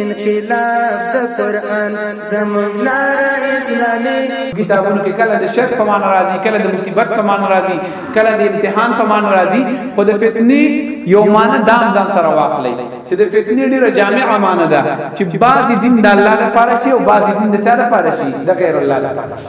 انقلاب د قران زموږ لار اسلامي کتابونو کې کله د شرط په معنا راځي کله د مصیبت په معنا راځي کله د امتحان په معنا راځي خو د فتنې یو معنا دام ځان سره واخلي چې د فتنې ډیره جامعه معنا ده چې بعضی دین د الله لپاره شي او بعضی دین د چا لپاره شي د غیر الله لپاره شي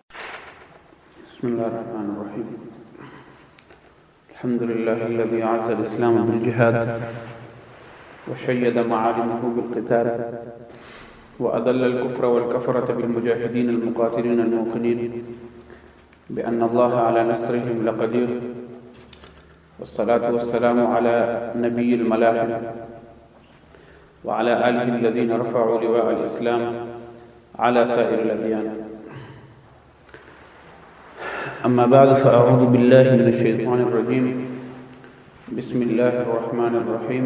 بسم الله الرحمن الرحيم الحمد لله الذي اعز الإسلام بالجهاد وشيد معالمه بالقتال وأذل الكفر والكفرة بالمجاهدين المقاتلين الموقنين بأن الله على نصرهم لقدير والصلاة والسلام على نبي الملاحم وعلى آله الذين رفعوا لواء الإسلام على سائر الأديان أما بعد فأعوذ بالله من الشيطان الرجيم بسم الله الرحمن الرحيم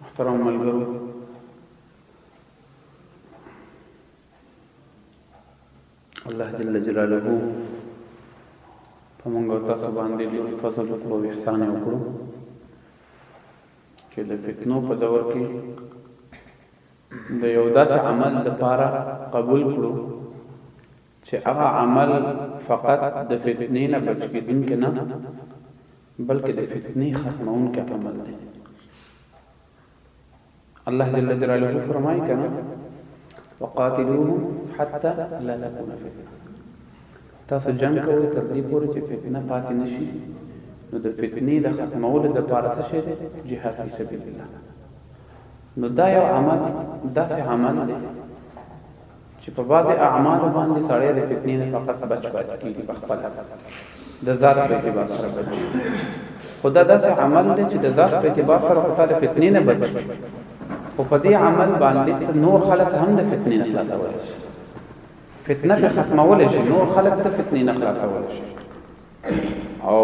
محترم ملګرو الله جل جلاله په موږ او تاسو باندې ډېر فضل وکړو او احسان یې وکړو چې د فتنو په دور کې د یو داسې عمل لپاره قبول کړو چې هغه عمل فقط د فتنې نه بچ کېدونکی نه، بلکې د فتنې ختمونکی عمل دی. الله جل جلاله فرمايي کنه وقاتلوهم حتى لا تكون فتنه تاسو جنگ کوئ تر دې پورې چې فتنه پاتې نشي نو د فتنې د ختمولو د پاره څه شی دی جهاد فی سبیل الله نو دا یو عمل داسې عمل دی چې په بعضې اعمالو باندې سړی د فتنې نه فقط بچ پاتې کېږي په خپله د ذات په اعتبار سره بچ خو دا داسې عمل دی چې د ذات په اعتبار سره خو تا د فتنې نه بچ خو په دې عمل باندې نور خلک هم د فتنې نه خلاصولی شي فتنه په ختمولی شي نور خلک د فتنې نه خلاصولی شي او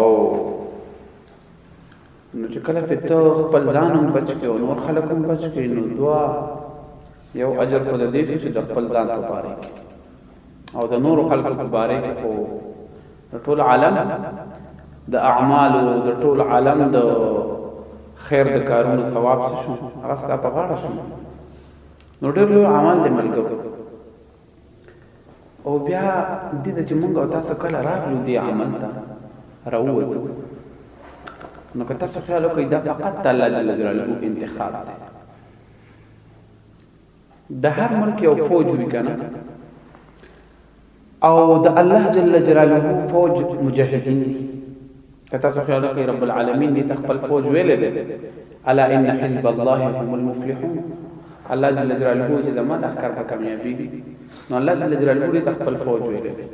نو چې کله پې ته خپل ځان هم بچ کړې او نور خلک هم بچ کړې نو دوه یو اجر خو د دې شو چې د خپل ځان په باره کې او د نورو خلکو په باره کې خو د ټول عالم د اعمالو د ټول عالم د خیر د کارونو ثواب څه شو هغه ستا په غاړه شو نو ډېر لوی عمل دی ملګرو او بیا دې ته چې موږ او تاسو کله راغلو دې عمل ته راووتو نو که تاسو خیال وکړئ دا فقط د الله جل جلاله انتخاب دی د هر ملک یو فوج وی کنه او د الله جل جلاله فوج مجاهدین دي که تاسو خیال وکړئ رب العالمین دې ته خپل فوج ویلی دی، الا ان حزب الله هم المفلحون، الله جل جلاله وایي چې زما لښکر به کامیابیږي، نو الله جل جلاله دې ته خپل فوج ویلی دی.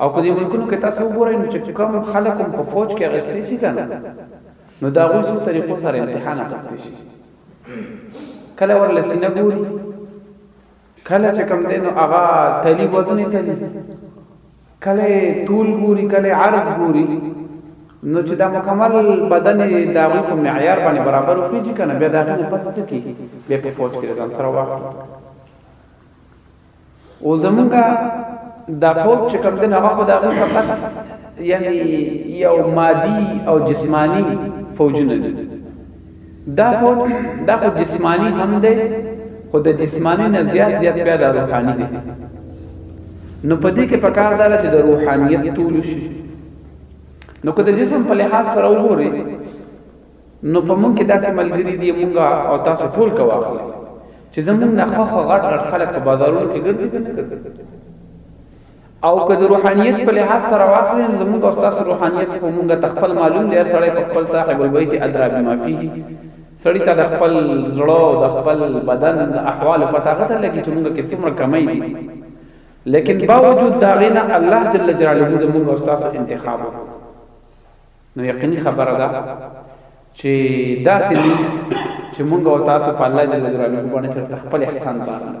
او په دې ملکونو کې تاسو وګورئ نو چې کوم خلک هم په فوج کې اخیستی شي کنه نو د هغوی څو طریقو سره امتحان اخیستی شي، کله ورله سینه ګوري، کله چې کوم دی نو هغه تلي وزنې تلي کله طول ګوري کله عرض ګوري نو چې دا مکمل بدن د هغوی په معیار باندې برابر وخېږي که نه بیا د هغې نه پس څه کېږي بیا په فوج کې ځان سره واخلي او زمونږ دا فوج چې کوم دین هغه خو د هغوی فقط یعنی یو مادي او جسمانی فوجونه دي دا فوج دا خو جسماني هم دی خو د جسماني نه زیات زیات بیا دا روحاني دی نو په دې کې پکار دا چې د روحانیت تول شي نو که د جسم په لحاظ سره وګوري نو په مونږ کې داسې ملګری دی مونږه او تاسو ټول کا واخلي چې زمونږ نه خو غټ غټ خلک په بازارونو کې ګرځي کنه ګرځي او که د روحانیت په لحاظ سره واخلې نو زمونږ او ستاسو روحانیت خو مونږ ته خپل معلوم دی هر سړی په خپل صاحب البیت ادری بما فیه سړي ته د خپل زړه او د خپل بدن د احوالو پته هغه ته لګي چې مونږ کې څومره کمۍ دي لیکن باوجود د هغې نه الله جل جلاله زمونږ او ستاسو انتخاب وکړو نو یقیني خبره ده چې داسې نه چې مونږ او تاسو په الله جل جلاله باندې چرته خپل احسان بار نه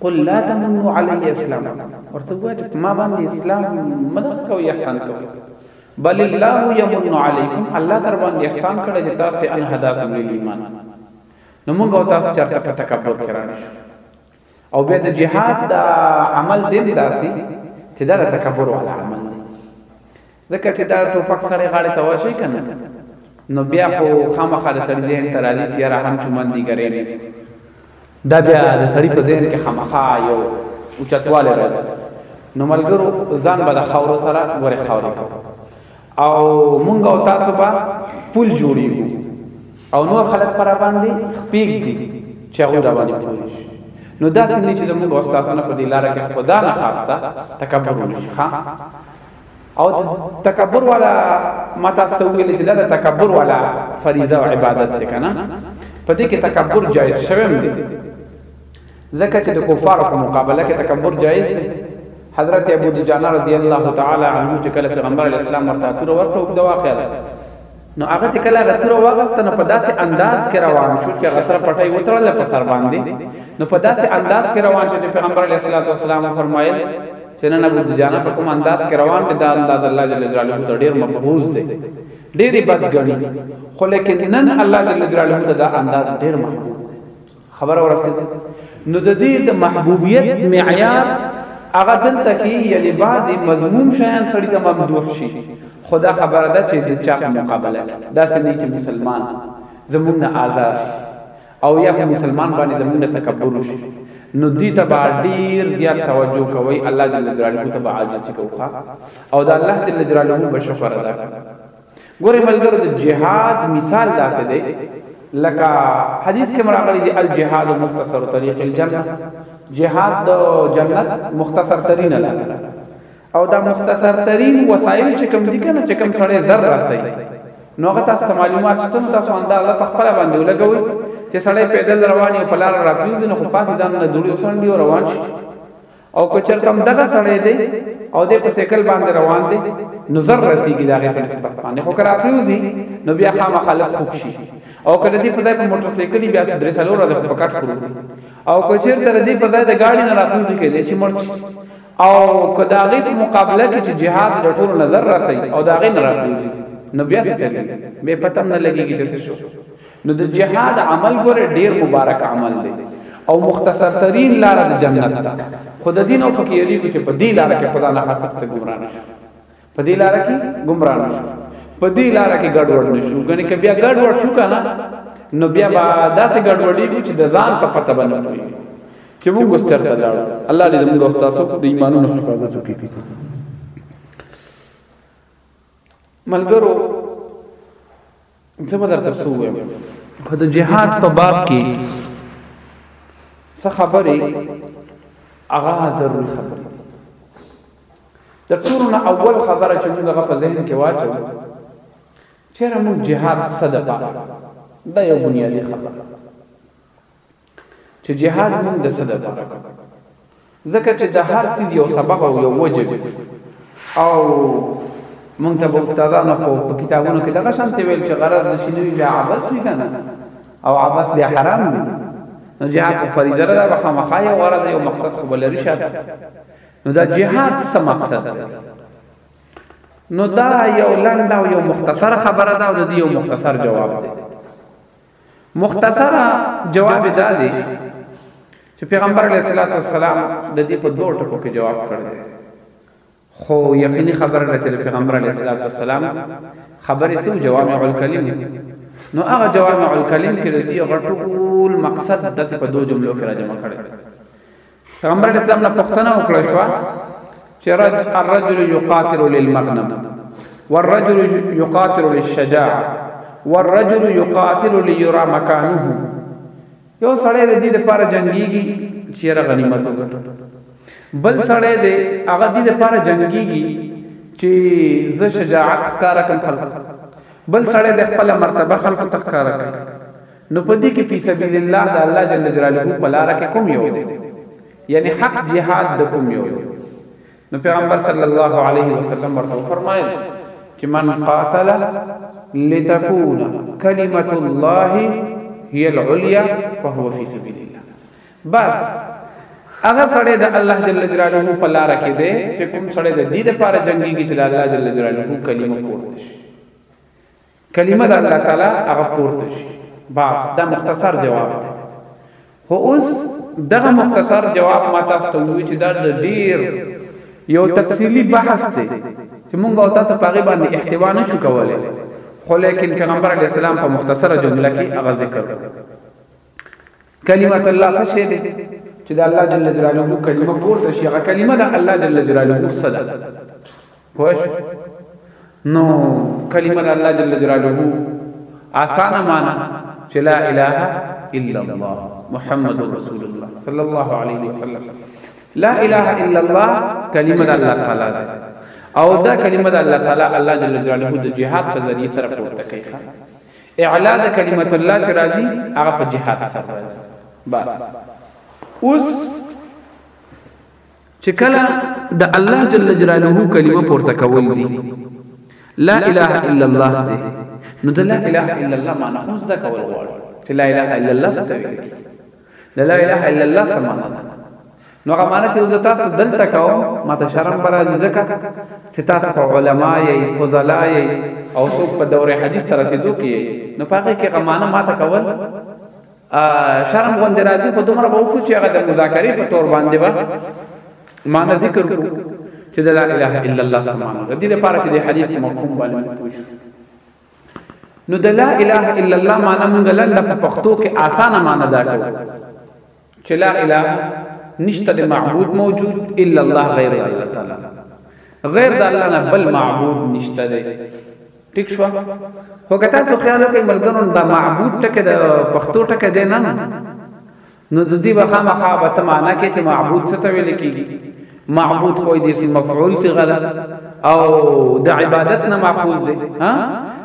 قل لا تمنوا علی اسلامکم ورته ووایه چې په ما باندې اسلام مه دغه کوئ احسان کوئ بل الله یمن علیکم الله در باندې احسان کړی چې تاسو ته ان هداکم للایمان نو موږ او تاسو چرته په تکبر کې راړي شو او بیا د جهاد د عمل دیم داسي چې دا تکبر ولا عمل دی ځکه چې دا ټوپک سړی غاړې ته ورشی کنه نو بیا خو خامخا د سړی ذهن ته راځي چې یاره هم چومن دی ګرې نیست دا بیا د سړی په ذهن کې خامخا یو اوچتوالی راځي نو ملګرو ځان به د خاورو سره ګورې خاورې کو او مونږ او تاسو به پول جوړیږو او نور خلک پر باندې خپېګ دي چې هغه را باندې پوری شي نو دا څنګه چې موږ او تاسو نه په دې لار کې خدا نه خواسته تکبر ونشي ښا او تکبر والا ما تاسو ته ویل چې دا تکبر والا فریضه او عبادت ده کنه په دې کې تکبر جایز شوم دی ځکه چې د کفارو په مقابله کې تکبر جایز دی حضرت ابو دجانه رضی الله تعالی عنه چې کله پیغمبر اسلام ورته تور ورته وکړه واقعا نو هغه چې کله هغه توره واغسته نو په داسې انداز کې روان شو چې هغه سره پټۍ وتړله په سر باندې نو په داسې انداز کې روان شو چې پیغمبر علیه الصلاة والسلام وفرمایل چې نن ابو دجانه په کوم انداز کې روان دی دا انداز الله جل جلاله ته ډیر مبغوز دی ډیر بد ګڼي خو لیکن نن الله جل جلاله ته دا انداز ډیر محبوب خبره ورسېده نو د دې د محبوبیت معیار هغه دلته کې یعنی بعضی مضمون شیان سړی ته ممدوح شي خدا خبره ده چې د چا په مقابله کې دا سنې چې مسلمان زمونږ نه آزاد شي او یا په مسلمان باندې زمونږ نه تکبر وشي نو دې ته به ډیر زیات توجه کوي الله جل جلاله ته به عاجزي کوخه او د الله جل جلاله به شکر ادا کوي ګورې ملګرو د جهاد مثال داسې دی لکه حدیث کې مراغلي دی الجهاد مختصر طریق الجنه جهاد د جنت مختصر ترین لار او دا مختصر ترین وسایل چې کم دي کنه چې کم سړی زر راسي نو هغه تاسو معلومات شته نو تاسو اندازه په خپل باندې ولګوي چې سړی پیدل روان یو په لار راپریوځي نو خو پاسې ځان نه دوړي وسنډي او روان شي او که چرته هم دغه سړی دی او دی په سیکل باندې روان دی نو زر رسیږي دغه په نسبت باندې خو کرا پریوزی نو بیا خامہ خلک خوک شي او کله دی په ځای په موټر سیکل بیا درې سلو را په کټ پروت دی او که چرته دی په ځای د گاډي نه را پریوزي کې دی چې مرچ او که داغه په مقابله کې چې جهاد د ټولو نظر راسي او داغه نه را پریوزي نو بیا څه چلی به پتم نه لګيږي چې شو نو د جهاد عمل ګوره ډیر مبارک عمل دی او مختصر ترین لار د جنت ته خو د دین او پکې یریږو چې په دې لار کې خدا نه خاصه ته گمراه نشو په دې لار کې گمراه نشو په دې لار کې ګډوډ نشو غني که بیا ګډوډ شو کنه نو بیا با داسې ګډوډي کو چې د ځان په پته باندې پوي چې موږ سترته لاړو الله دې موږ استاد سو د ایمانونو حفاظت وکړي ملګرو څه به درته څه ووایم خو د جهاد په باب کې څه خبرې هغه ضروري خبرې دي د ټولو نه اول خبره چې موږ هغه په ذهن کې واچو چېرې موږ جهاد څه دپاره دا یو بنیادي خبره چې جهاد مونږ د څه لپاره کوو ځکه چې د هر څیز یو سبب او یو وجه وي او مونږ ته به استادانو په کتابونو کې دغه شانتې ویل چې غرض د شنوي بیا عبس وي کنه او عبس بیا حرام وي نو جهاد په فریضه ده به خامخا یو غرض یو مقصد خو بلری شاته نو دا جهاد څه مقصد دی نو دا یو لنډ او یو مختصر خبره ده او د دې یو مختصر جواب دی مختصر جواب دا دی چې پیغمبر علیه الصلاۃ والسلام د دې په دوه ټکو کې جواب کړ دی خو یقیني خبره ده چې د پیغمبر علیه الصلاۃ والسلام خبرې سو جوامع الکلم نو هغه جوامع الکلم کې د دې غټول مقصد د په دوه جملو کې راجمع کړي پیغمبر علیه السلام نه پوښتنه وکړه شو چې رد الرجل يقاتل للمغنم والرجل يقاتل للشجاعه والرجل يقاتل ليرى مكانه یو سړی د دې لپاره جنگيږي چې را غنیمت وګټي بل سړی دی هغه دې لپاره جنگيږي چې زه شجاعت کار کوم خلک بل سړی د خپل مرتبه خلکو تخکار کوي نو په دې کې فی سبیل الله د الله جل جلاله په لاره کې کوم یو دی یعنی حق جهاد د کوم یو دی نو پیغمبر صلی الله علیه وسلم ورته فرمایل چې من قاتل لتكون کلمت الله هي العليا فهو في سبيل الله بس هغه سړی د الله جل جلاله په لار کې دی چې کوم سړی د دې لپاره جنگي کې چې د الله جل جلاله کلمه پورته شي کلمه د الله تعالی هغه پورته شي باس دا مختصر جواب دی خو اوس دغه مختصر جواب ما تاسو ته وویل چې دا د ډیر یو تفصیلی بحث دی چې مونږ او تاسو په غیبه باندې احتوا نشو کولای خو لیکن پیغمبر علی السلام په مختصره جمله کې هغه ذکر کړ کلمت الله څه شی دی چې د الله جل جلاله کلمه پورته شي هغه کلمه د الله جل جلاله صدا پوه نو کلمه د الله جل جلاله آسانه معنا چې لا اله الا الله محمد رسول الله صلی الله علیه وسلم لا اله الا الله کلمه د الله تعالی ده او دا کلمه د الله تعالی الله جل جلاله د جهاد په ذریعہ سره پورته کوي اعلا د کلمت الله چې راځي هغه په جهاد سره راځي بس اوس چې کله د الله جل جلاله کلمه پورته کول دي لا اله الا الله دې نو د لا اله الا الله معنی خو ځکه کول غواړي چې لا اله الا الله ستوي د لا اله الا الله څه معنا ده نو هغه معنا چې زه تاسو دلته کوم ماته شرم به راځي ځکه چې تاسو خو علما یې فضلا یې او څوک په دور حدیث ته رسېدو کې نو په هغې کې هغه معنا ماته کول شرم غوندې راځي خو دومره به وکړو چې هغه د مذاکرې په تور باندې به معنا ذکر کړو چې د لا اله الا الله سمانه د دې لپاره چې د حدیث مفهوم باندې پوه شو نو د لا اله الا الله معنی مونږ لنډه په پښتو کې اسانه معنی دا کړو چې لا اله نشته د معبود موجود الا الله غیر الله تعالی غیر د الله نه بل معبود نشته دی ټیک شو خو که تاسو خیال وکړئ ملګرو دا معبود ټکه د پښتو ټکه دی نه نو د دې به خامخا به ته معنا کې چې معبود څه ته ویل کېږي معبود خو د اسم مفعول صيغه ده او د عبادت نه ماخوذ ده ها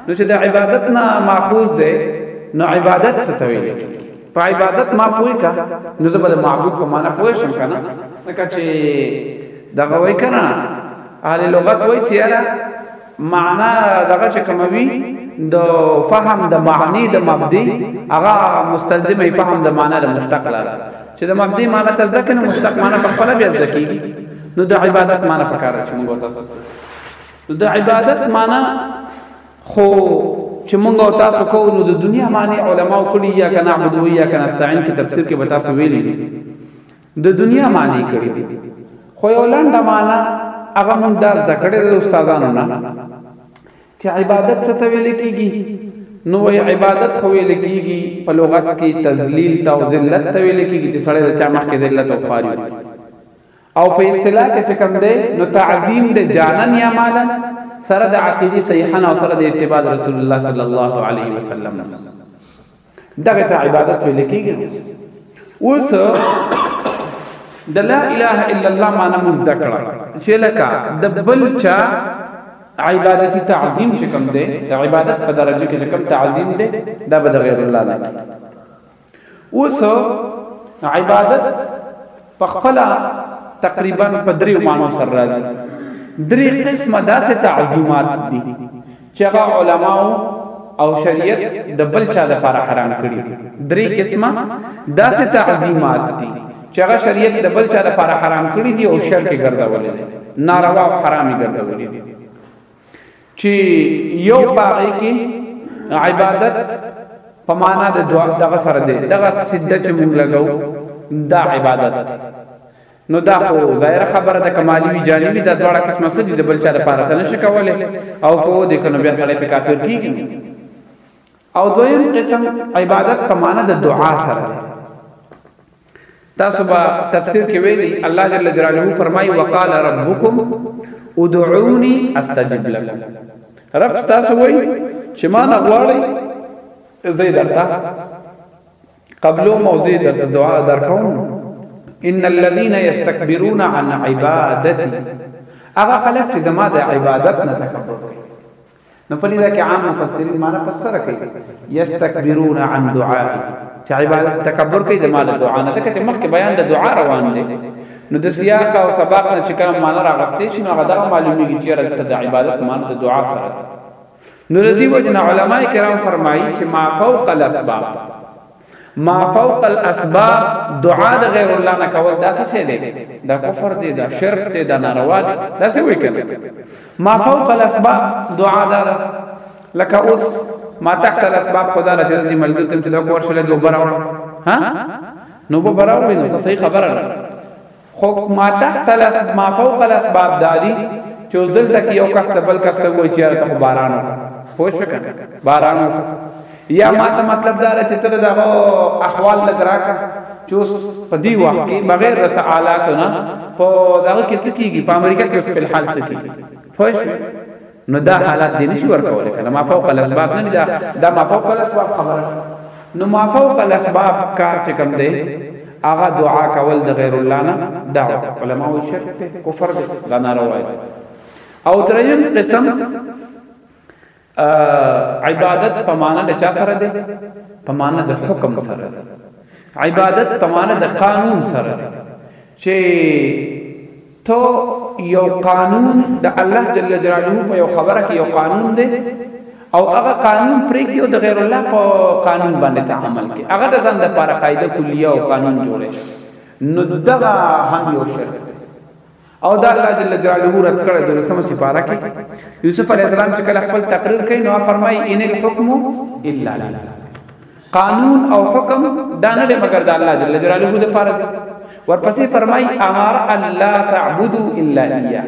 نو چې د عبادت نه ماخوذ ده نو عبادت څه ته ویل کېږي په عبادت ما پوي کا نو زه به د معبود په معنا پوي شم کنه لکه چې دغه وای کنه اهل لغت وای چې یاره معنا دغه چې کومه وي د فهم د معنی د مبدی هغه مستلزمه فهم د معنا د مشتق لاره چې د مبدی معنا ته ځکه نو مشتق معنا په خپل بیا ځکه نو د عبادت معنا پکار چې موږ تاسو نو د عبادت معنا خو چې موږ تاسو کو نو د دنیا معنی علما کړي یا کنا عبدو یا کنا استعين کې تفسیر کې به تاسو ویلي د دنیا معنی کړي دي خو یو لنډه معنی هغه مونږ دا زده کړې ده د استادانو نه چې عبادت څه ته ویل کیږي نو وای عبادت خو ویل کیږي په لغت کې تذلیل تا او ذلت ته ویل کیږي چې سړی د چا مخ کې ذلت او خواري او په اصطلاح کې چې کم دی نو تعظیم دی جانن یا مالا سره د عقیدی صحیحن او سره د اتباع رسول الله صلی الله علیه وسلم دغه ته عبادت ویل کیږي اوس د لا اله الا الله معنی موږ ذکر چې لکه د بل چا عبادت تعظیم چې کوم دی د عبادت په درجه کې چې کوم تعظیم دی دا به د غیر الله نه اوس عبادت پخپله تقریبا په دریو معنو سره راځي درې قسمه داسې تعظیمات دي چې هغه علماو او شریعت د بل چا لپاره حرام کړي دي درې قسمه داسې تعظیمات دي چې هغه شریعت د بل چا لپاره حرام کړی دی او شرک ګرځولې دی ناروا او حرامي ګرځولې دی چې یو پاره کې عبادت په معنا د دعا دغه سره دی دغه سجده چې مونږ لګاو دا عبادت دی نو دا خو ظاهر خبره ده کمالی وی جانبی دا دواړه قسمه سدي د بل چا د پاره تنه شکوله او کو د کنه بیا سړی په کافر کیږي او دویم قسم عبادت په معنا د دعا سره ده تاسو به تفسیر کې ویلي الله جل جلاله فرمایي وقال ربکم ادعوني استجب لكم رب تاسو وای چې ما نه غواړي زید درته قبلو موزي درته دعا درکوم ان الذين يستكبرون عن عبادتي هغه خلک چې زما د عبادت نه تکبر کوي نو په دې ځای کې عام مفسرین معنا پر سره کوي یستكبرون عن دعائه چې عبادت تکبر کوي د مال دعا نه ځکه چې مخکې بیان د دعا روان دی نو د سیاق او سباق نه چې کله معنا راغستې شي نو هغه دغه معلومیږي چې رد د عبادت معنا د دعا سره نو د دې وجه علماء کرام فرمایي چې ما فوق الاسباب ما فوق الاسباب دعا د غیر الله نه کول دا څه شی دی دا کفر دی دا شرک دی دا ناروا دی دا څه وی کنه ما فوق الاسباب دعا دا لکه اوس ما تحت الاسباب خدا له جنت ملګری تم چې دا کور شلګي وبراوړ ها نو وبراوړ نو صحیح خبره ده حکم ما تحت الاسباب ما فوق الاسباب دادی چې اوس دلته کې یو کس ته بل کس ته وایي چې یاره ته خو باران وکړه پوه شو کنه باران وکړه یا ما ته مطلب دا دی چې ته دغه احوال لږ راکړه چې اوس په دې وخت کې بغیر رس آلاتو نه په دغه کې څه کېږي په امریکا کې اوس په الحال څه کېږي پوه شو نو دا حالات دې نشي ورکول کنه ما فوق الاسباب نه دا دا ما فوق الاسباب خبره نو ما فوق الاسباب کار چې کوم دی هغه دعا کول د غیر الله نه دا علماء شرک ته کفر دی دا ناروا دی او دریم قسم عبادت په معنا د چا سره دی په معنا د حکم سره دی عبادت په معنا د قانون سره دی چې ته یو قانون د الله جل جلاله په یو خبره کې یو قانون دی او هغه قانون پرېږدي او د غیر الله په قانون باندې تعامل کوي هغه د ځان لپاره قاعده کلیه او قانون جوړي نو دغه هم یو شرک دی او دا الله جل جلاله رد کړی د لسمه سپاره کې یوسف علی السلام چې کله خپل تقریر کوي نو فرمایي ان الحكم الا لله قانون او حکم دا نه دی مګر د الله جل جلاله د پاره دی ورپسې فرمای امر الله تعبدو الا اياه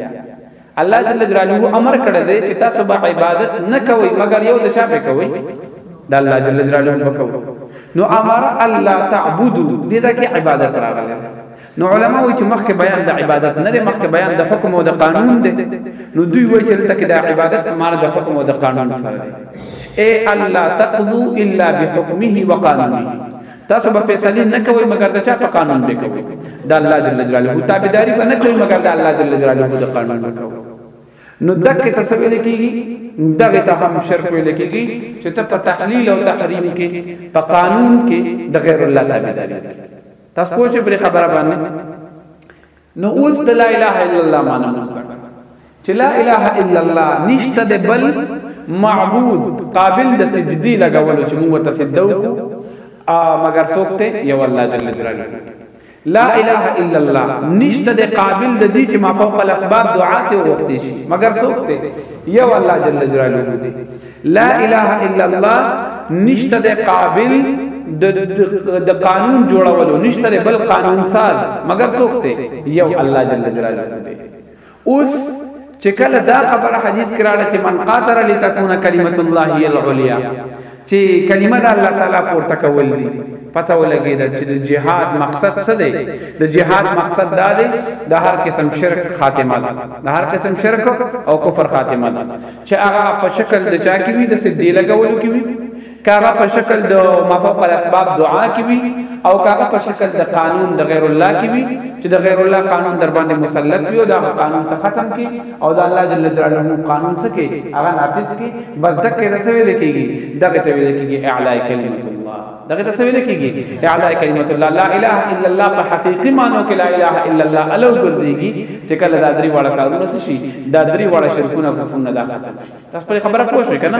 الله جل جلاله امر کړی دی چې تاسو به عبادت نه کوئ مګر یو د چا په کوئ د الله جل جلاله په کوئ نو امر الله تعبدو دې ځکه عبادت راغلی نو علماء وایي چې مخکې بیان د عبادت نه دی مخکې بیان د حکم او د قانون دی نو دوی وایي چې دلته کې د عبادت په معنی د حکم او د قانون سره دی اے الله تقضو الا بحکمه وقانونه تاسو به فیصله نه کوئ مګر د چا په قانون به کوئ د الله جل جلاله تابعداري به نه کوئ مګر د الله جل جلاله د قانون به کوئ نو دغه تسویل کیږي دغه ته هم شرک ویل کیږي چې ته په تحلیل او تحریم کې په قانون کې د غیر الله تابعداري تاسو پوه شئ پر خبره باندې نو اوس د لا اله الا الله معنی مستقر چې لا اله الا الله نشته د بل معبود قابل د سجدي لګولو چې موږ ته سجدو کو مگر څوک ته یو الله جل جلاله لا اله الا الله نشته د قابل د دې چې ما فوق الاسباب دعا ته وغوښتي شي مگر څوک ته یو الله جل جلاله دی لا اله الا الله نشته د قابل د قانون جوړولو نشته د بل قانون ساز مگر سوکته یو الله جل جلاله دی اوس چې کله دا خبره حدیث کراړه چې من قاتل لتكون کلمت الله هي العليا چې کلمه د الله تعالی پورته کول دي پته ولګی دا چې د جهاد مقصد څه دی د جهاد مقصد دا دی د هر قسم شرک خاتمه ده د هر قسم شرک او کفر خاتمه ده چې هغه په شکل د چا کې وي د سجدي لګولو کې وي کاغه په شکل د مافوق الاسباب دعا کې وي او کاغه په شکل د قانون د غیر الله کې وي چې د غیر الله قانون در باندې مسلط وي او دا قانون ته ختم کې او د الله جل جلاله قانون څه کې هغه نافذ کې بس دک کې رسوي لکېږي دغه ته ویل کېږي اعلی کلمت الله دغه ته ویل کیږي اعلی کلمت الله لا اله الا الله په حقيقي معنی کې لا اله الا الله الو ګرځيږي چې کله دا درې وړه کارونه شي دا درې وړه شرکونه کفرونه دا ختم تاسو په خبره پوه شئ کنه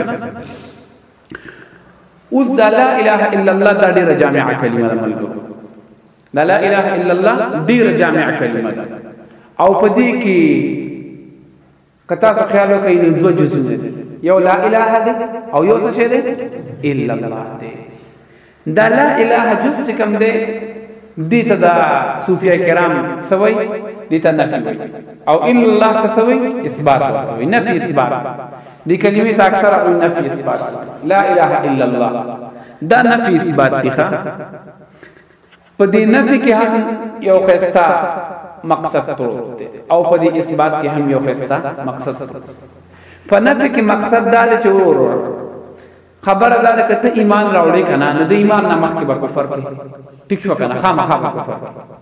اوس دا لا اله الا الله دا ډیره جامعه کلمه ده ملګرو دا لا اله الا الله ډیره جامعه کلمه ده او په دې کې که تاسو خیال وکړئ نو دوه جزونه دي یو لا اله دی او یو څه شی دی الا الله دی دا لا اله جز چې کوم دی دي ته دا صوفیا کرام سوي دي ته نفي وي او الا الله تسوي اثبات ورته نفي اثبات دي کلمه ته اکثر او نفي اثبات لا اله الا الله دا نفي اثبات دي په دې نفي کې هم یو ښایسته مقصد پروت دی او په دې اثبات کې هم یو ښایسته مقصد پروت دی په نفي کې مقصد دا دی چې وروره خبره دا ده که ته ایمان راوړې که نه نو د ایمان نه مخکې به کفر کوې ټیک شو که نه خامخا به کفر کوې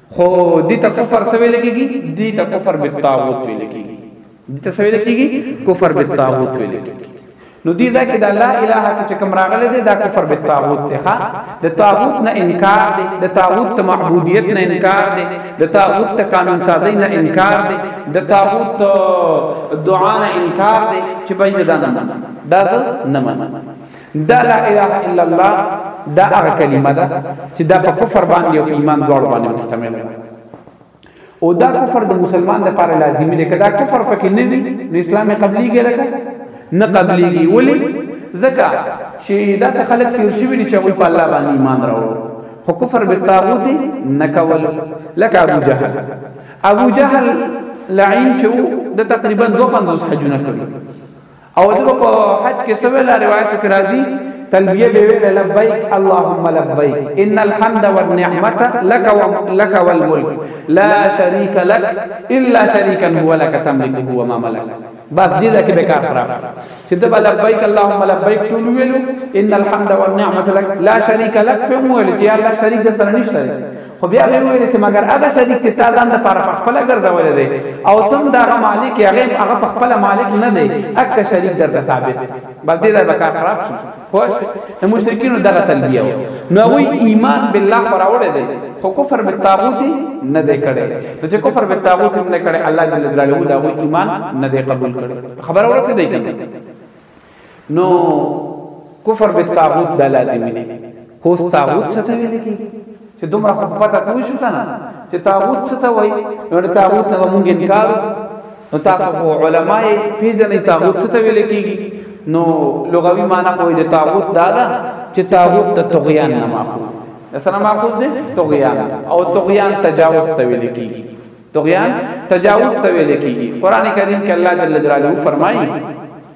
خو دي ته کفر څه ویل کیږي دي ته کفر بالطاغوت ویل کیږي دي ته څه ویل کیږي کفر بالطاغوت ویل کیږي نو دي ځکه دا لا اله کې چې کوم راغله دي دا کفر به طاغوت دی ښا د طاغوت نه انکار دی د طاغوت ته معبودیت نه انکار دی د طاغوت ته قانون سازی نه انکار دی د طاغوت دعا نه انکار دی چې باید دا نه منم دا نه منم دا لا اله الا الله دا هغه کلمه ده چې دا په کفر باندې او په ایمان دواړو باندې مشتمل ده او دا کفر د مسلمان د لپاره لازمي دی کدا کفر پکې نه وي نو اسلام قبليږي لکه نه قبليږي ولی ځکه چې دا خلک تیر شوی دي چې هغه په الله باندې ایمان راوړل خو کفر بالطاغوت نه کول لکه ابو جهل ابو جهل لعین چې د تقریبا 250 حجونه کړی او دغه په حج کې سوي لا روایت کې راځي تلبیه به ویل لبیک اللهم لبیک ان الحمد والنعمت لك لك والملك لا شريك لك الا شريكا هو لك تملكه وما ملك بس دې ځکه به کار خراب چې ته بل لبیک اللهم لبیک ټول ویلو ان الحمد والنعمت لك لا شريك لك په مو ویل چې الله شریک د سره نشته خو بیا به ویل چې مګر هغه شریک چې تا ځان د پاره په خپل ګرځولې دی او تم دا غ مالک هغه هغه په خپل مالک نه دی اک شریک درته ثابت دی بس دې دا کار خراب شو خوش د مشرکین دغه تلبیه نو وی ایمان بالله پراوړې دی خو کفر به طاغوت نه دی کړي نو چې کفر به طاغوت نه کړي الله جل جلاله دا وی ایمان نه دی قبول کړي خبر اورته دی کنه نو کفر به طاغوت د لازمي نه خو طاغوت څه ته ویل کی چې دومره خو پته پوه شو کنه چې طاغوت څه ته وای نو طاغوت نه مونږ انکار نو تاسو خو علما یې پیژنې طاغوت څه ته ویل کیږي نو لغوي معنی خو د طاغوت دا ده چې طاغوت ته طغیان نه ماخوذ دی سره ماخوذ دی طغیان او طغیان تجاوز ته ویل کیږي طغیان تجاوز ته ویل کیږي قران کریم کې الله جل جلاله فرمایي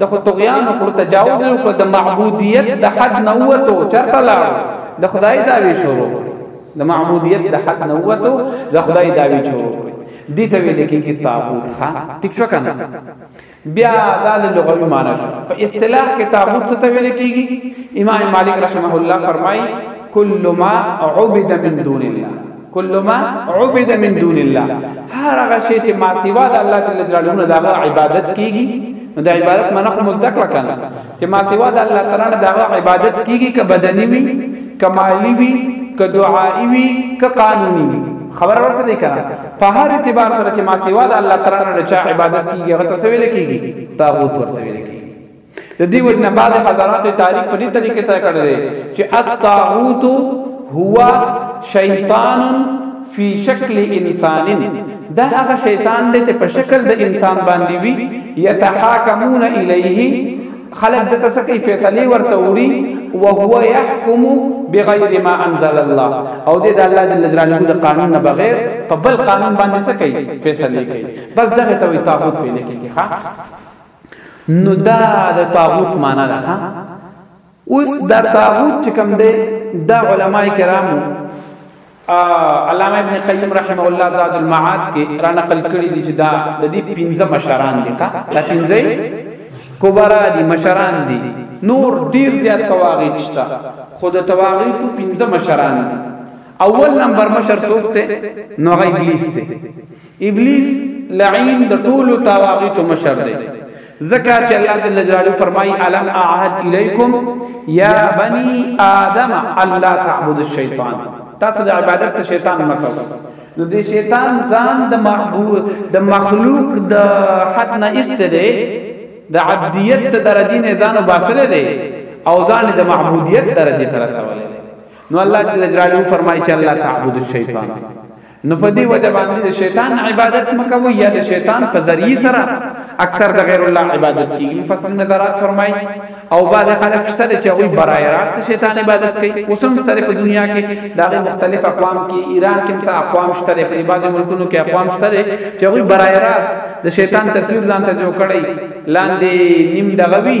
د خو طغیان وکړو تجاوز وکړو د معبودیت د حد نه وته چرته لاړو د خدای داوی شروع کړي د معبودیت د حد نه وته د خدای داوی شروع کړي دي ته ویل کېږي طاغوت ښا ټیک شو کنه بیا دا لغوي معنی شو په اصطلاح کې طاغوت څه ته ویل کېږي امام مالک رحمه الله فرمایي کل ما عبد من دون الله کل ما عبد من دون الله هر هغه شی چې ما سیوا د الله جل جلاله نه دغه عبادت کیږي نو د عبادت منه خو مزدک کنه چې ما سیوا د الله تعالی نه دغه عبادت کیږي ک بدنی وي ک مالی وي ک دعایی وي ک قانوني وي خبر ورسې دی کنه په هر اعتبار سره چې ما سیوا د الله تعالی نه چا عبادت کیږي هغه تسویل کیږي طاغوت ورته ویل کیږي د دې وجنه بعد حضرات تعریف په دې طریقې سره کړی دی چې الطاغوت هو شیطان فی شکل انسان دا هغه شیطان دی چې په شکل د انسان باندې وی یتحاکمون الیه خلق د تسکی فیصله ورته وړي او هو يحكم بغیر ما انزل الله او د الله جل جلاله د قانون نه بغیر په بل قانون باندې سکی فیصله کوي بس دغه ته وي طاغوت ویل کیږي ها نو دا د طاغوت معنا ده ها اوس دا طاغوت چې کوم دی دا علما کرامو علامه ابن قیم رحمه الله زاد المعاد کې را نقل کړی دی چې دا د دې پنځه مشران دي کا دا پنځه کبرا دي مشران دي نور ډیر زیات تواغیت شته خو د تواغیت پنځه مشران دي اول نمبر مشر څوک ته نو غي ابلیس ته ابلیس لعین د ټولو تواغیتو مشر دی ذکر چې الله جل جلاله فرمایي الم اعهد الیکم یا بنی آدم الله تعبد الشیطان تاسو د عبادت ته شیطان مکو نو د شیطان ځان د معبود د مخلوق د حد نه استره د عبدیت ته درجه نه ځان وباسره دی او ځان د معبودیت درجه تر رسوله نو الله جل جلاله فرمایي چې الله تعبد الشیطان نو په دې وجه باندې د شیطان عبادت مکوئ یا د شیطان په ذریعه سره اکثر د غیر الله عبادت کیږي مفسرین نظرات فرمایي او بعض خلک شته چې هغه برای راست شیطان عبادت کوي اوسم ستاره په دنیا کې دا غي مختلف اقوام کې ایران کې مثلا اقوام شته په بعض ملکونو کې اقوام شته چې هغه برای راست د شیطان تصویر ځان ته جوړ کړي لاندې نیم دغوي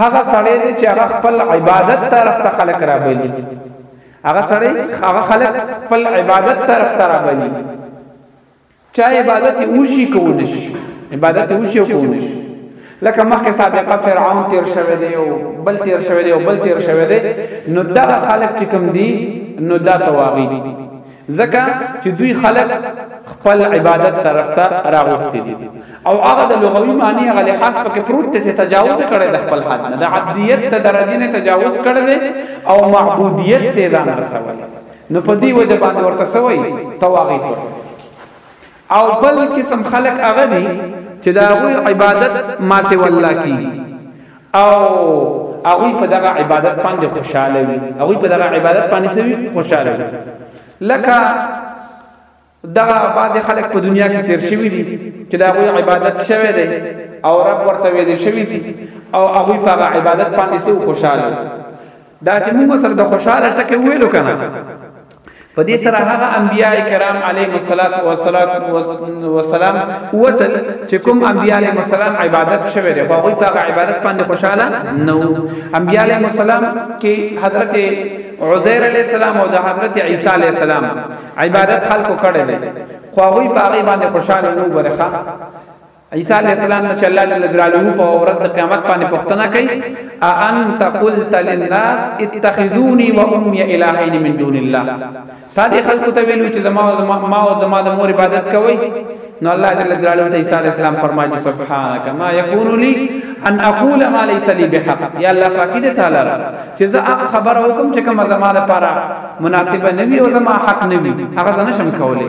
هغه سړی دی چې هغه خپل عبادت طرف ته خلق را بلی هغه سړی هغه خلق خپل عبادت طرف ته را بلی چا عبادت وشي کونش عبادت وشي کونش لکه مخکې سابقه فرعون تیر شوه دی او بل تیر شوه دی او بل تیر شوه دی نو دا خلق چې کوم دی نو دا تواغیت دی ځکه چې دوی خلک خپل عبادت طرف ته راغوښتي دي او هغه د لغوي معنی هغه لحاظ پکې پروت دی چې تجاوز کړی د خپل حد نه د عبدیت ته درجې نه تجاوز کړی دی او معبودیت ته ځان رسولی نو په دې وجه باندې ورته سوی طواغیت ورته او بل قسم خلق هغه دي چې د هغوی عبادت ما سوا الله کیږي او هغوی په دغه عبادت باندې خوشاله وي هغوی په دغه عبادت باندې سوي خوشاله وي لکه دغه بعض خلک په دنیا کې تیر شوی دي چې دا غوی عبادت شوی دی او رب ورته ویل شوی دی او هغه په عبادت باندې سو خوشاله دا چې موږ سره د خوشاله ټکه ویلو کنه په دې سره هغه انبیاء کرام علیهم الصلاۃ والسلام وتل چې کوم انبیاء علیهم السلام عبادت شوه دی خو هغه په عبادت باندې خوشاله نو انبیاء علیهم السلام کې حضرت عزیر علیہ السلام او د حضرت عیسی علیہ السلام عبادت خلکو کړي دي خو هغه په هغه باندې خوشاله نو برخه عیسی علیہ السلام چې الله جل جلاله په ورځ د قیامت باندې پښتنه کوي ا انت قلت للناس اتخذوني وامي الهين من دون الله تا دې خلکو ته ویلو چې زما ما او زما د مور عبادت کوي نو الله جل جلاله ته عیسی علیہ السلام فرمایي سبحانك ما يكون لي ان اقول ما ليس لي بحق یا الله پاک دې تعالی چې زه هغه خبره وکم چې کوم زما لپاره مناسبه نه وي او زما حق نه وي هغه نه شم کولای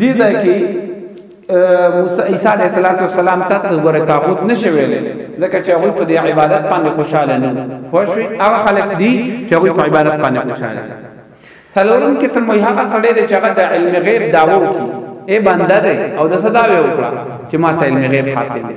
دې ځای کې موسی عیسی علیه السلام ته ګوره تابوت نشویل ځکه چې هغه په دې عبادت باندې خوشاله نه خو شوي هغه خلک دي چې هغه په عبادت باندې خوشاله سلورم قسم وی هغه سړی دی چې هغه د علم غیب داوو کی ای بنده دی او د صدا وی وکړه چې ما ته علم غیب حاصل دی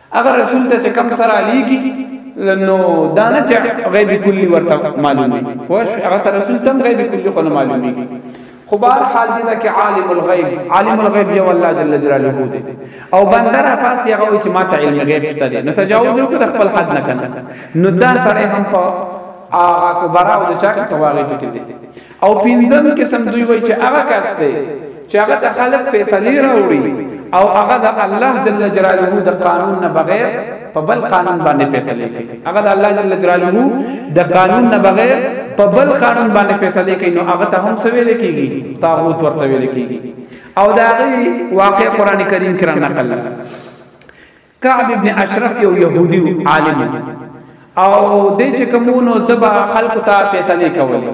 هغه رسول ته چې کم سره لیږي نو دا نه چې غیب کلی ورته معلوم وي پوه شو هغه ته رسول تم غیب کلی خو نه معلومي خو بهر حال دي دا کې عالم الغیب عالم الغیب یو الله جل جلاله دی او بندر پاس هغه وي چې ماته علم غیب شته دی نو تجاوز وکړ خپل حد نه کنه نو دا سره هم په هغه کو براو د چا کې تواغی ټکی دی او پنځم قسم دوی وای چې هغه کس دی چې هغه ته خلق فیصله راوړي او هغه د الله جل جلاله د قانون نه بغیر په بل قانون باندې فیصله کوي هغه د الله جل جلاله د قانون نه بغیر په بل قانون باندې فیصله کوي نو هغه ته هم سویل کیږي طاغوت ورته ویل کیږي او دا غي واقع قران کریم کې را نقل کعب ابن اشرف یو يهودي عالم او دې چې کومونو دبا خلکو ته فیصله کولې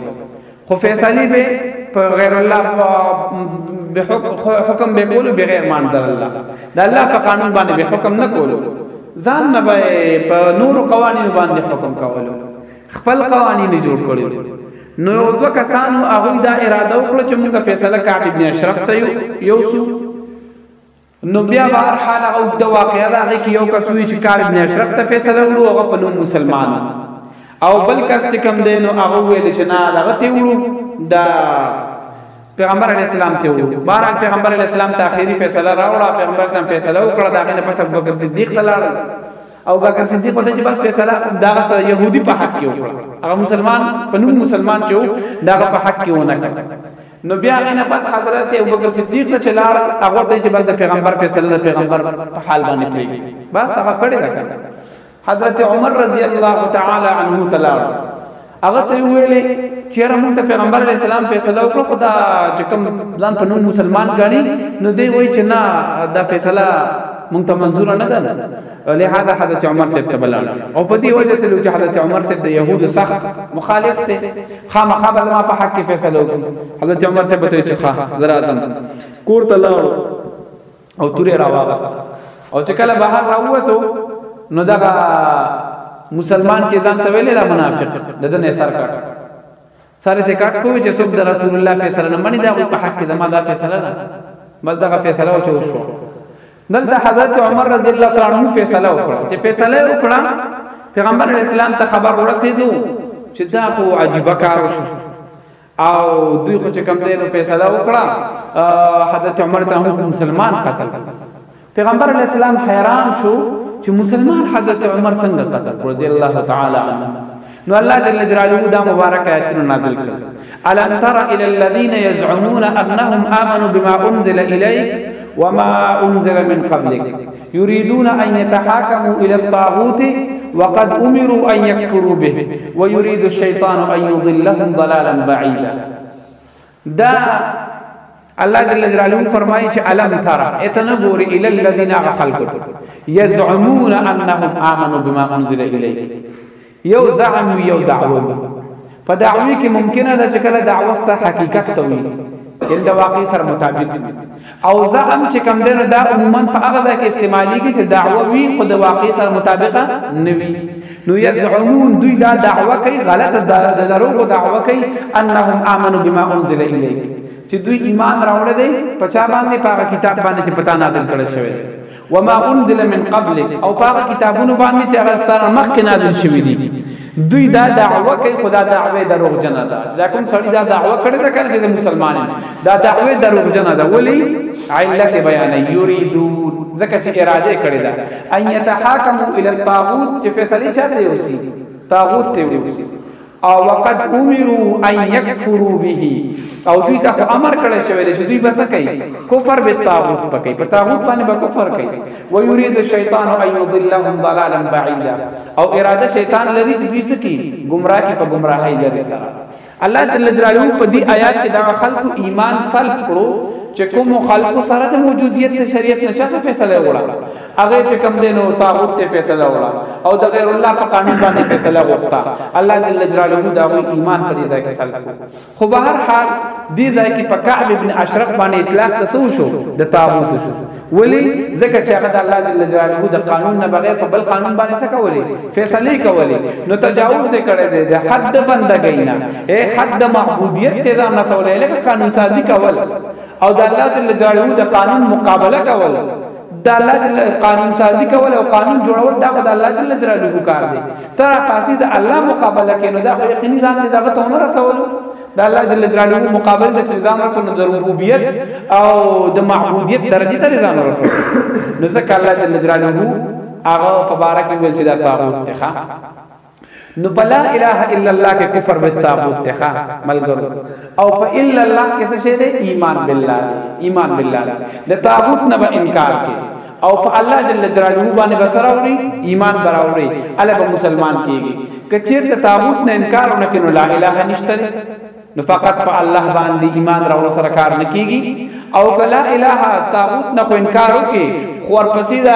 خو فیصله به په غیر الله په حکم به کولو بغیر منظر الله د الله په قانون باندې به حکم نه کولو ځان نه به په نور قوانینو باندې حکم کولو خپل قوانین جوړ کړو نو یو دوه کسانو هغه دا اراده وکړه چې موږ فیصله کعب ابن اشرف ته یو سو نو بیا به هر حال هغه اوږده واقعه ده هغې کې یو کس ووي چې کعب ابن اشرف ته فیصله وړو هغه په نوم مسلمان او بل کس چې کوم دی نو هغه وویل چې نه دغه ته وړو د پیغمبر علی السلام ته وو بار پیغمبر علی السلام ته اخیری فیصله راوړه پیغمبر سم فیصله وکړه دا غنه پس ابو بکر صدیق ته لاړ او بکر صدیق ته چې بس فیصله دا سره يهودي په حق کې وکړه هغه مسلمان په نوم مسلمان چې دا په حق کې ونه کړ نو بیا هغه نه پس حضرت ابوبکر صدیق ته چلاړ هغه ته چې بند پیغمبر فیصله د پیغمبر په حال باندې پریږدي بس هغه کړی دا کړ حضرت عمر رضی الله تعالی عنه تلاړ هغه ته ویلې چیرې موږ ته پیغمبر علی السلام فیصله وکړه خدا چې کوم ځان په نوم مسلمان غني نو دی وای چې نه دا فیصله مونږ ته منظور نه ده لہذا حضرت عمر سے تبلان او په دې وجه ته چې حضرت عمر سے د يهودو سخت مخالف ته خامخا به زما په حق کې فیصله وکړي حضرت عمر صاحب ته چې ښه زه راځم کور ته لاړو او تورې راواغسته او چې کله بهر راووتو نو دغه مسلمان چې ځان ته ویلې را منافق د دنه سر کټ سره ته کټ کوی چې څوک د رسول الله فیصله نه مني دا په حق کې زما دا فیصله ده بس دغه فیصله او چې وشو دلته حضرت عمر رضی الله تعالی عنہ فیصله وکړه چې فیصله وکړه پیغمبر اسلام ته خبر ورسېدو چې دا خو عجیب کار وشو او دوی خو چې کم دینو فیصله وکړه حضرت عمر ته هم مسلمان قتل پیغمبر علی السلام حیران شو چې مسلمان حضرت عمر څنګه قتل کړ دی الله تعالی عنہ نو الله جل جلاله دا مبارک آیتونه نازل کړل الم تر الى الذين يزعمون انهم امنوا بما انزل اليك وما أنزل من قبلك يريدون أن يتحاكموا إلى الطاغوت وقد أمروا أن يكفروا به ويريد الشيطان أن يضلهم ضلالا بعيدا دا الله جل جلاله فرمایي چې الم تر اتنه ګوري ال الذين خلقوا يزعمون انهم امنوا بما انزل اليك یو زعم یو دعوه په دعوی کې ممکنه ده چې کله دعوه ست حقیقت توي ان د واقع سره مطابق او زعم چې کوم دی نو دا عموما په هغه ځای کې استعمالیږي چې دعوه وي خو د واقع سره مطابقه نه وي نو یزعمون دوی دا دعوه کوي غلط د دروغ دعوه کوي انهم امنوا بما انزل الیک چې دوی ایمان راوړل دي په چا باندې په کتاب باندې چې پتا نازل کړی شوی وما انزل من قبلک او پاغه کتابونو باندې چې هغه ستانه مخکې نازل شوی دي دوی دا دعوه کوي خدا دعوه دروغ جنا ده چې دا کوم سړی دا دعوه کړی دا کنه چې مسلمان دا دعوه دروغ جنا ده ولی علت بیان یریدون ځکه چې اراده کړی دا ان یتحاکموا الی الطاغوت چې فیصله چا دی اوسي طاغوت ته وي او وقد امروا ان يكفروا به او دوی ته امر کړی شوی دی چې دوی بس کوي کفر به طاغوت پکې په طاغوت باندې به کفر کوي و يريد الشيطان ان يضلهم ضلالا بعيدا او اراده شیطان لري چې دوی سکی گمراه کی په گمراهی لري سره الله جل جلاله په دې آیات کې دا خلکو ایمان سلب کړو چې کوم خلکو سره د موجودیت شریعت نشه فیصله وړه هغه چې کم دینو طاغوت ته فیصله وړه او د غیر الله په قانون باندې فیصله غوښتا الله جل جلاله دا وی ایمان په دې ځای کې سلب کو خو به هر حال دې ځای کې په کعب ابن اشرف باندې اطلاق تسو شو د طاغوت شو ولی ځکه چې هغه د الله جل جلاله د قانون نه بغیر په بل قانون باندې څه کولی فیصله کولی نو تجاوز یې کړی دی د حد بندګۍ نه اے حد معبودیت ته ځان رسولې لکه قانون سازی کول او د الله جل جلاله د قانون مقابله کول د الله جل قانون سازي کول او قانون جوړول دا د الله جل جلاله کار دی تر پاسې د الله مقابله کینو دا خو یقیني ځان دې دغه ته نه رسول د الله جل جلاله مقابله د ځان رسول د ربوبیت او د معبودیت درجه ته ځان رسول نو ځکه الله جل جلاله هغه په بارک ویل چې دا طاغوت دی نو په لا اله الا الله کې کفر بالطاغوت ته ښه ملګرو او په الا الله کې څه شی دی ایمان بالله دی ایمان بالله دی د طاغوت نه به انکار کې او په الله جل جلاله باندې بسره اوري ایمان براوري الله به مسلمان کیږي کچیر ته طاغوت نه انکار ونکینو لا اله نشته نو فقط په الله باندې ایمان راوړو سره کار نکېږي او کلا الہ طاغوت نه خو انکار وکي خو ورپسې دا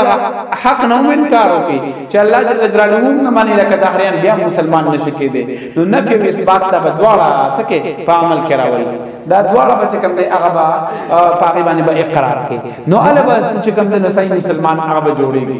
حق نه انکار وکي چې الله جل جلاله نه مانی لکه دهریان بیا مسلمان نشي کېده نو نفي او اثبات ته بدواړه سکه په عمل کې راوړي دا دواړه بچ کم دی هغه با پاغي باندې به اقرار کې نو الوه چې کم دی نو صحیح مسلمان هغه به جوړيږي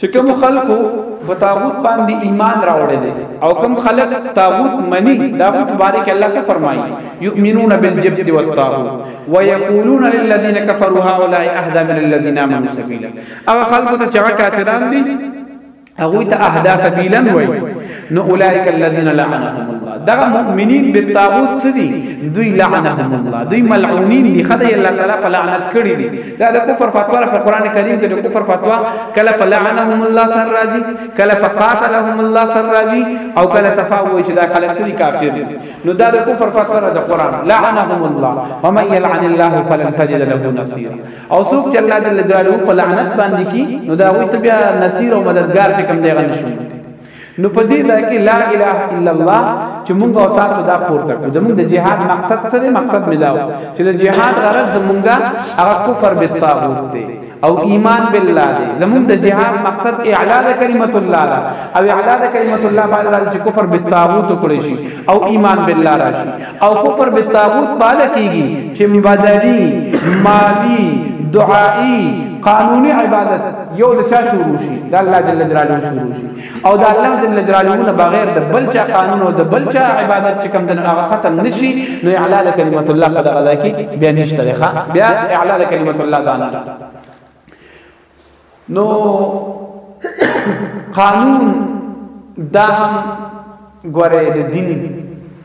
چې کوم خلکو په طاغوت باندې ایمان راوړی دی او کوم خلک طاغوت منی دا غوی په باره کې الله څه فرمایي یؤمنون بالجبت والطاغوت ويقولون للذین کفروا هؤلاء اهدى من الذين آمنوا سبیلا هغه خلکو ته چې هغه کافران دي هغه ته اهدا سبیلا وایي نو اولئک الذین لعنهم الله دغه مؤمنین بالطاغوت سدي دوی لعنهم الله دوی ملعونین دي خدای الله تعالی په لعنت کړی دي دا د کفر فتوا په قران کریم کې د کفر فتوا کله په لعنهم الله سر راځي کله په قاتلهم الله سر راځي او کله صفا وایي چې دا خلک سدي کافر نو دا د کفر فتوا د قران لعنهم الله ومن يلعن الله فلن تجد له نصيرا او څوک چې الله جل جلاله په لعنت باندې کی نو دا وي ته بیا نصير او مددگار چې کوم دی غنښوي نو په دې ځای کې لا اله الا الله چې مونږ او تاسو دا پورته کړو زمونږ د جهاد مقصد څه دی مقصد ملاو چې د جهاد غرض زمونږه هغه کفر بالطاغوت دی او ایمان بالله دی زمونږ د جهاد مقصد اعلا د کلمت الله ده او اعلا د کلمت الله باندې راځي چې کفر بالطاغوت کړی شي او ایمان بالله راشي او کفر بالطاغوت باندې کیږي چې بدني مالی دعائی قانوني عبادت یو د چا شروع شي د الله جل جلاله شروع شي او د الله جل جلاله نه بغیر د بل چا قانون او د بل چا عبادت چې کوم د هغه ختم نشي نو اعلی د کلمت الله په دغه ځای کې بیا نشته ښه بیا اعلی د کلمت الله دانه نو قانون دا هم ګوره د دین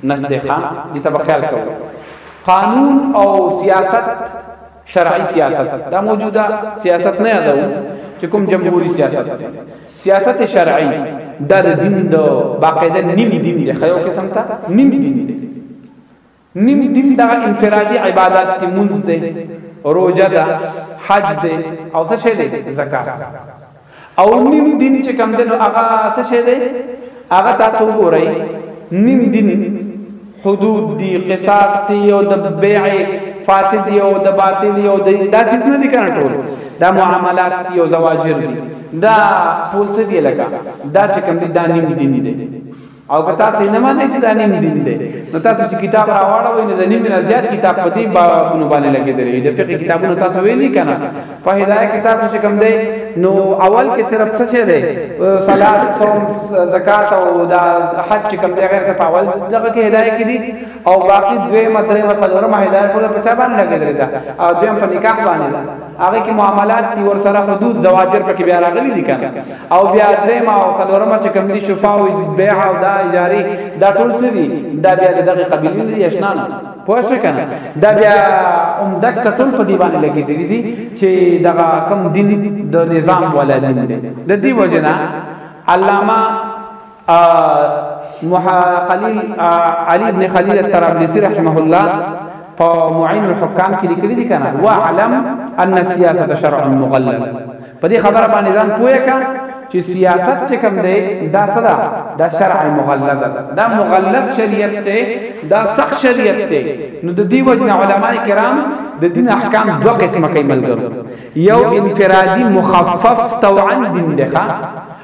نشته ښه دې ته خیال کوو قانون او سیاست شرعي سیاست دا موجوده سیاست نه یادو چې کوم جمهوریت سیاست دی سیاست شرعي دا د دین د باقاعده نیم دین دی خو یو قسم ته نیم دین دی نیم دین دا انفرادي عبادت تی منځ دی روزه ده حج دی او څه شی دی زکات او نیم دین چې کم دی نو هغه څه شی دی هغه تاسو وګورئ نیم دین حدود دی قصاص دی او د بیع فاسد دی او د باطل دی او د داسې نه دي کنه ټول دا معاملات دی او زواجر دی دا ټول څه دی لکه دا چې کم دی دا نیم دین دی او که تاسو نه مانئ چې دا نیم دین دی نو تاسو چې کتاب راواړوئ نو د نیم نه زیات کتاب په دې بابونو باندې لګېدلی وي د فقه کتابونو تاسو ویلي که نه په هدایه کې تاسو چې کوم دی نو اول کې صرف څه شی دی صلات صوم زکات او دا حج چې کوم دی غیر ته په اول دغه کې هدایه کې دي او باقي دویمه درېیمه څلورمه هدایه ټوله په چا باندې لګېدلې ده او دویم په نکاح باندې ده هغه کې معاملات دي ور سره حدود زواجر پکې بیا راغلي دي کنه او بیا درې ما او څلورمه چې کوم دي شفا او بیع او دا اجاري دا ټول څه دي دا بیا دغه قبيله لري اشنا نه پوه شو کنه دا بیا هم دک ټول په دی باندې لګیدلی دي چې دغه کم دین د نظام ولا دین دی د دې وجنا علامه مح خلیل علی ابن خلیل الترابلسی رحمه الله په معین الحکام کې لیکلي دي کنه واعلم ان السیاست شرع مغلظ په دې خبره باندې ځان پوهه کا چې سیاست چې کوم دی دا صدا دا شرع مغلظ دا مغلظ شریعت ته دا سخت شریعت ته نو د دې وجنه علما کرام د دین احکام دوه قسمه کوي ملګرو یو انفرادي مخفف توعا دین ده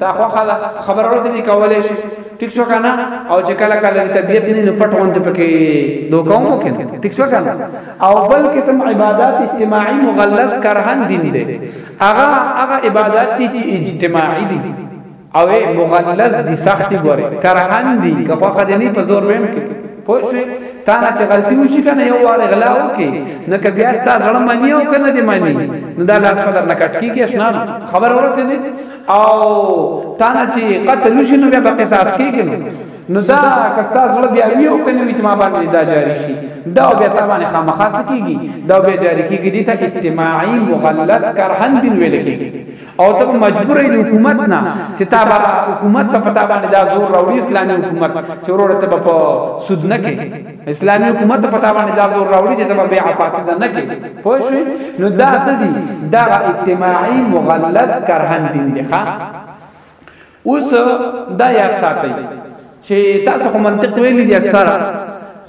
تا خوخه ده خبر ورسې دی کولای شي ټیک شو کنه او چې کله کله طبیعت نه نو پټ غونډه پکې دوکاو مو کنه ټیک شو کنه او بل قسم عبادت اجتماعي مغلظ کرهن دین دی هغه هغه عبادت دي چې اجتماعي دي او مغلظ دي سخت ګوري کرهن دي که خوخه دي نه په زور بهم کې پوه شئ تا نه چې غلطي وشي کنه یو وار غلا وکي نه که بیا ستاسو ځړ مانی او کنه دی مانی نو دا لاس قدر نه کټ کیږي شنه خبر اورته دي او تانه چې قتل شي نو بیا به قصاص کیږي نو نو دا کستا زړه بیا ویو کنه چې ما باندې دا جاری شي دا بیا تا باندې خامخاس کیږي دا بیا جاری کیږي دي ته اجتماعي مغلط کرهن دین ویل کیږي او ته مجبور یې حکومت نه چې تا با حکومت په پتا باندې دا زور راوړي اسلامي حکومت چې وروړه ته په سود نه کې اسلامي حکومت په تا باندې دا زور راوړي چې دا بیا فاسد نه کې پوه شئ نو دا څه دي دا اجتماعي مغلظ کرهن دین دی ښا اوس دا یاد ساتئ چې تاسو خو منطق ویلي دي اکثره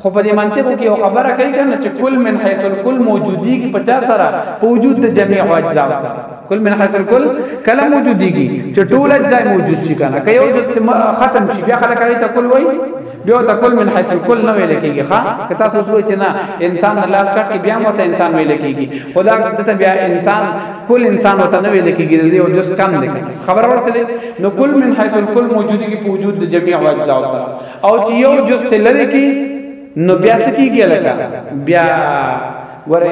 خو په دې منطقو کې یو خبره کوي کنه چې کل من حيث الكل موجودي کې 50 سره په وجود د جميع اجزاء سره کل من حيث الكل کله موجودي کې چې ټول اجزاء موجود شي کنه که یو جز ختم شي بیا خلک هغه ته کل وایي بیا ته کل من حيث الكل نه ویل کیږي ښا که تاسو سوچ چې نه انسان نه لاس کټ کې بیا مو ته انسان ویل کیږي خدا دته بیا انسان کل انسان وته نه ویل کیږي زه یو جز کم دی خبر ورسلې نو کل من حيث الكل موجودي کې په وجود د جميع او اجزاء سره او چې یو جز تلری کې نو بیا سکیږي لکه بیا ګوره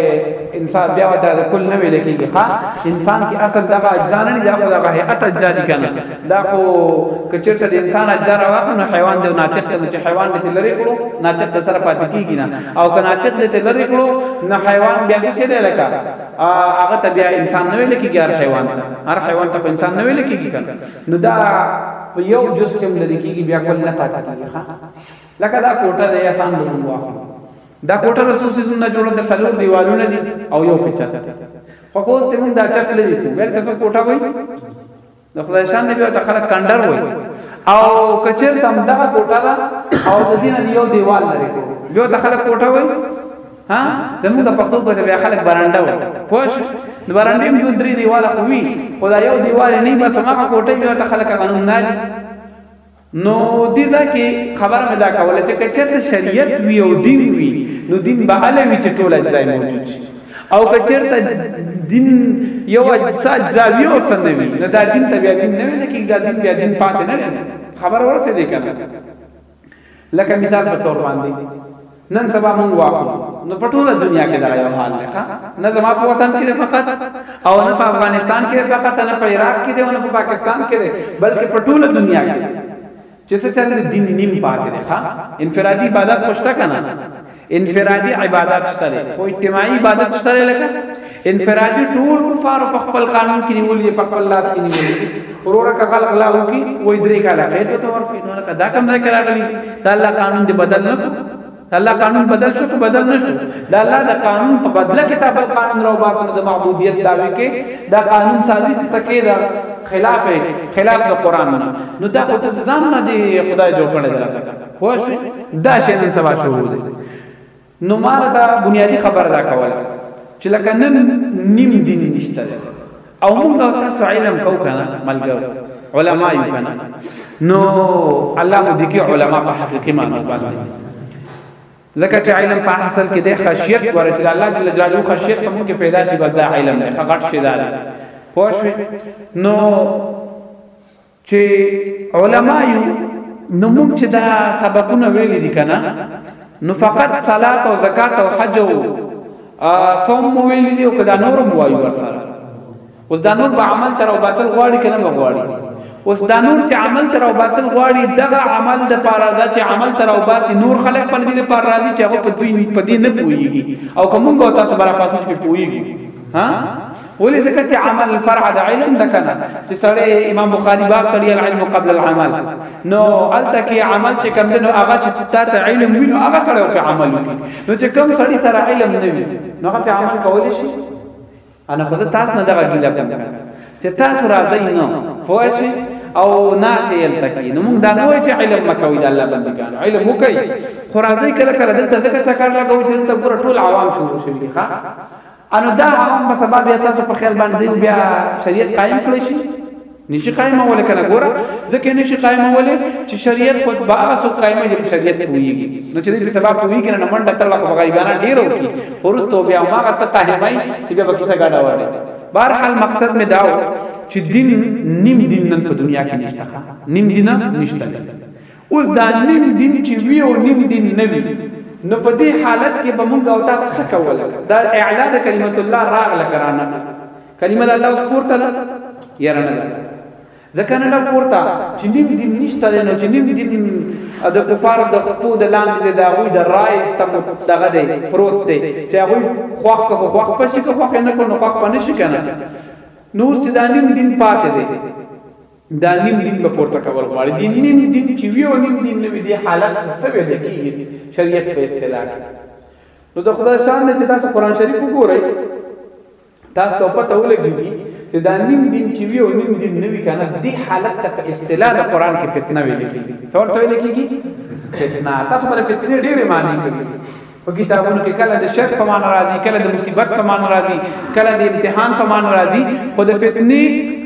انسان بیا ودا د کل نه ویل کیږي ها انسان کې اصل دغه اجزا نه دا خو دغه هيئت اجزا دي کنه دا خو کچرته د انسان اجزا راوخ نو حیوان دی ناطق ته چې حیوان دې لری کړو ناطق ته سره پاتې کیږي نه او که ناطق دې لری کړو نو حیوان بیا څه شي لکه هغه ته بیا انسان نه ویل کیږي هر حیوان ته هر حیوان ته خو انسان نه ویل کیږي کنه نو دا په یو جز کې لری کیږي بیا کول نه پاتې کیږي ها لکه دا کوټه دی آسان به موږ واخلو دا کوټه له څو څیزونو نه جوړه ده، څلور دیوالونه دي او یو پرې چت دی. خو که اوس ترې موږ دا چت لرې کړو، بیا ورته څوک کوټه وایي؟ د خدای شان دی، بیا ورته خلک کنډر وایي. او که چېرته همدغه کوټه ده او د دې نه دې یو دیوال لرې کړو، بیا ورته خلک کوټه وایي؟ ها؟ زموږ پښتو کې ته بیا خلک برنډه وایي. پوه شوې؟ د برنډې هم دوه درې دیواله خو وي، خو دا یو دیوال یې نه وي، بس هماغه کوټه وي، بیا ورته خلک هغه نوم نه اخلي. نو دې دا کې خبره مې دا کوله چې کچرته شریعت وی او دین وی نو دین به اله وی چې ټول اجزای موجود شي او کچرته دین یو اجزا اجزا وی او سن وی نو دا دین ته بیا دین نه ویل کېږي دا دین بیا دین پاتې نه لري خبره ورسې دې کنه لکه مثال په تور باندې نن سبا مونږ واخلو نو په ټوله دنیا کې دغه یو حال دی ښا نه زما په وطن کې فقط او نه په افغانستان کې فقط نه په عراق کې دی او نه په پاکستان کې دی بلکې په ټوله دنیا کې چې څه چل دی دین نیم پاتې دی ښا انفرادي عبادت خوشته کنه انفرادي عبادت شته خو اجتماعي عبادت شته لکه انفرادي ټول کفار په خپل قانون کې نیولې په خپل لاس کې نیولې وروره که خلق لا وکي وې درې کاله قید ته ورکړي نو لکه دا کوم ځای کې راغلي دا الله قانون دې بدل نه کو الله قانون بدل شو که بدل نشو دا الله دا قانون په بدله کې تا بل قانون راو باسنه د معبودیت داوي کې دا قانون سازي تکې دا خلاف خلاف د قران نه نو دا خو ځان نه دی خدای جوړ کړی دا پوه دا شي نن سبا شروع دی نو ما راته بنیادی خبره دا کوله چې لکه نن نیم دین نشته دی او موږ تاسو علم کو کنه ملګرو علما یو کنه نو الله مو دکی علما په حقیقي معنی باندې ځکه چې علم په حاصل کې د خشیت ګوره چې الله جل جلاله خشیت په موږ کې پیدا شي بس دا علم دی غټ شي دا پوه نو چې علما یو نو موږ چې دا سبقونه ویل دي کنه نو فقط صلات او زکات او حج او صوم مو ویل دي او کدا نور مو وایو ورسره اوس دا نور به عمل تر او باطل غواړي کنه به غواړي اوس دا نور چې عمل تر او باطل غواړي دغه عمل د پاره دا چې عمل تر او باسي نور خلق پر دې پر راضي چې هغه په دوی په دې نه پويږي او کومګو تاسو برا پاسې په پويږي ها ولی ځکه چې عمل فرع د علم د کنه چې سړی امام بخاری باب تړي العلم قبل العمل نو التکی عمل چې کم دنو هغه چې تا ته علم وینو هغه سړی په عمل وکړي نو چې کم سړی سره علم نه وي نو هغه په عمل کولی شي انا خو تاسو نه دغه ګیله کوم چې تاسو راځئ نو پوه شئ او ناس یلتکی نو موږ دا نه وای چې علم مکوي د الله بندگان علم وکي خو راځي کله کله دلته ځکه چکر لګوي چې دلته ګوره ټول عوام شروع شوي ښا ا نو دا عوام به سبا بیا تاسو په خیال باندې دی بیا شریعت قائم کړی شي نشي قائمول کنه ګوره ځکه نشي قائمول چې شریعت خود به هغه څوک قائمه چې په شریعت پويږي نو چې په سبب پويږي نه منډه تر لخوا غیبانه ډیرو کی خورستو بیا ما هغه څه قائمای چې بیا کیسه گاډه وړي بهر حال مقصد می داو چې دین نیم دین نن په دنیا کې نشته نیم دین نشته اوس دا نیم دین چې وي او نیم دین نه وي نو په دې حالت کې به مونږ او تاسو څه کوو لکه دا اعلا د کلمت الله راغله که رانه غله کلمه د الله اوس پورته ده یاره نه ده ځکه نه ده پورته چې نیم دین نشته دی نو چې نیم دین د کفار د خپو د لاندې دی د هغوی د رای تم دغه دی پروت دی چې هغوی خوښ که خو خوښ په شي که خوښ یې نه کړو نو خوښ په نه شي که نه نو اوس چې دا نیم دین پاتې دی دا نیم دین به پورته کول غواړي دی نیم دین چی وی او نیم دین نه وی دی حالت ته څه ویل کیږی شریعت په اصطلاح کی نو د خدای شان دی چی تاسو قران شریف وګورئ تاسو ته پته ولګیږي چې دا نیم دین چې وی او نیم دین نه وی کنه دی حالت ته په اصطلاح د قران کې فتنه ویل کیږي څورته ویل کیږي فتنه تاسو بل فتنه ډیره معنی کوي په کتابونو کې کله د شر په معنی راځي کله د مصیبت په معنی راځي کله د امتحان په معنی راځي خو د فتنې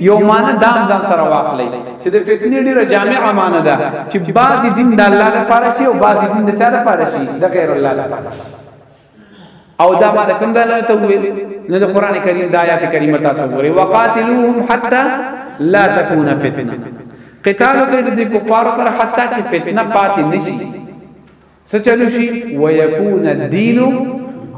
یو معنی دام ځان سره واخلي چې د فتنې ډیره جامعه معنی ده چې بعضی دین د الله لپاره شي او بعضی دین د چا لپاره شي د غیر الله لپاره او دا ما د کوم ځای نه ته ویل نه د قران کریم د آیات کریمه تاسو وګورئ وقاتلوهم حتا لا تكون فتنه قتال کوي د کفار سره حتا چې فتنه پاتې نشي څه چل وشي ويكون الدين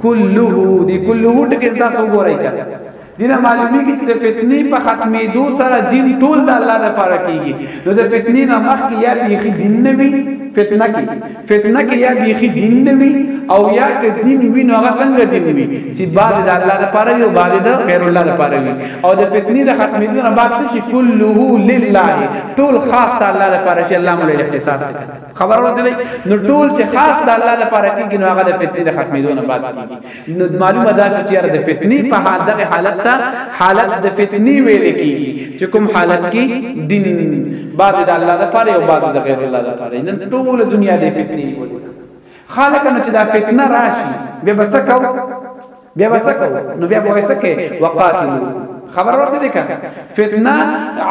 كله دي كله ټکي تاسو وګورئ کنه دینه معلومی کی چې د فتنی په ختمې دو سره دین ټول د الله د پاره کیږي نو د فتنی نه مخ کې یا بیخي دین نه وی فتنه کې فتنه کې یا بیخي دین نه وی او یا که دین وی نو هغه څنګه دین وی چې بعد د الله لپاره وی او بعد د غیر الله لپاره وی او د فتنې د ختمېدو نه بعد څه شي کله لله ټول خاص ته الله لپاره شي الله مولا اختصاص کوي خبر ورځلې نو ټول چې خاص د الله لپاره کېږي نو هغه د فتنې د ختمېدو نه بعد کېږي نو معلومه ده چې یاره د فتنې په حال دغه حالت ته حالت د فتنې ویل کېږي چې کوم حالت کې دین بعد د الله لپاره او بعد د غیر الله لپاره نن ټول دنیا د فتنې نیولې خلک نو چې دا فتنه راشي به بس کو بیا وسکو نو بیا وسکه وقاتلو خبر ورته دي کنه فتنه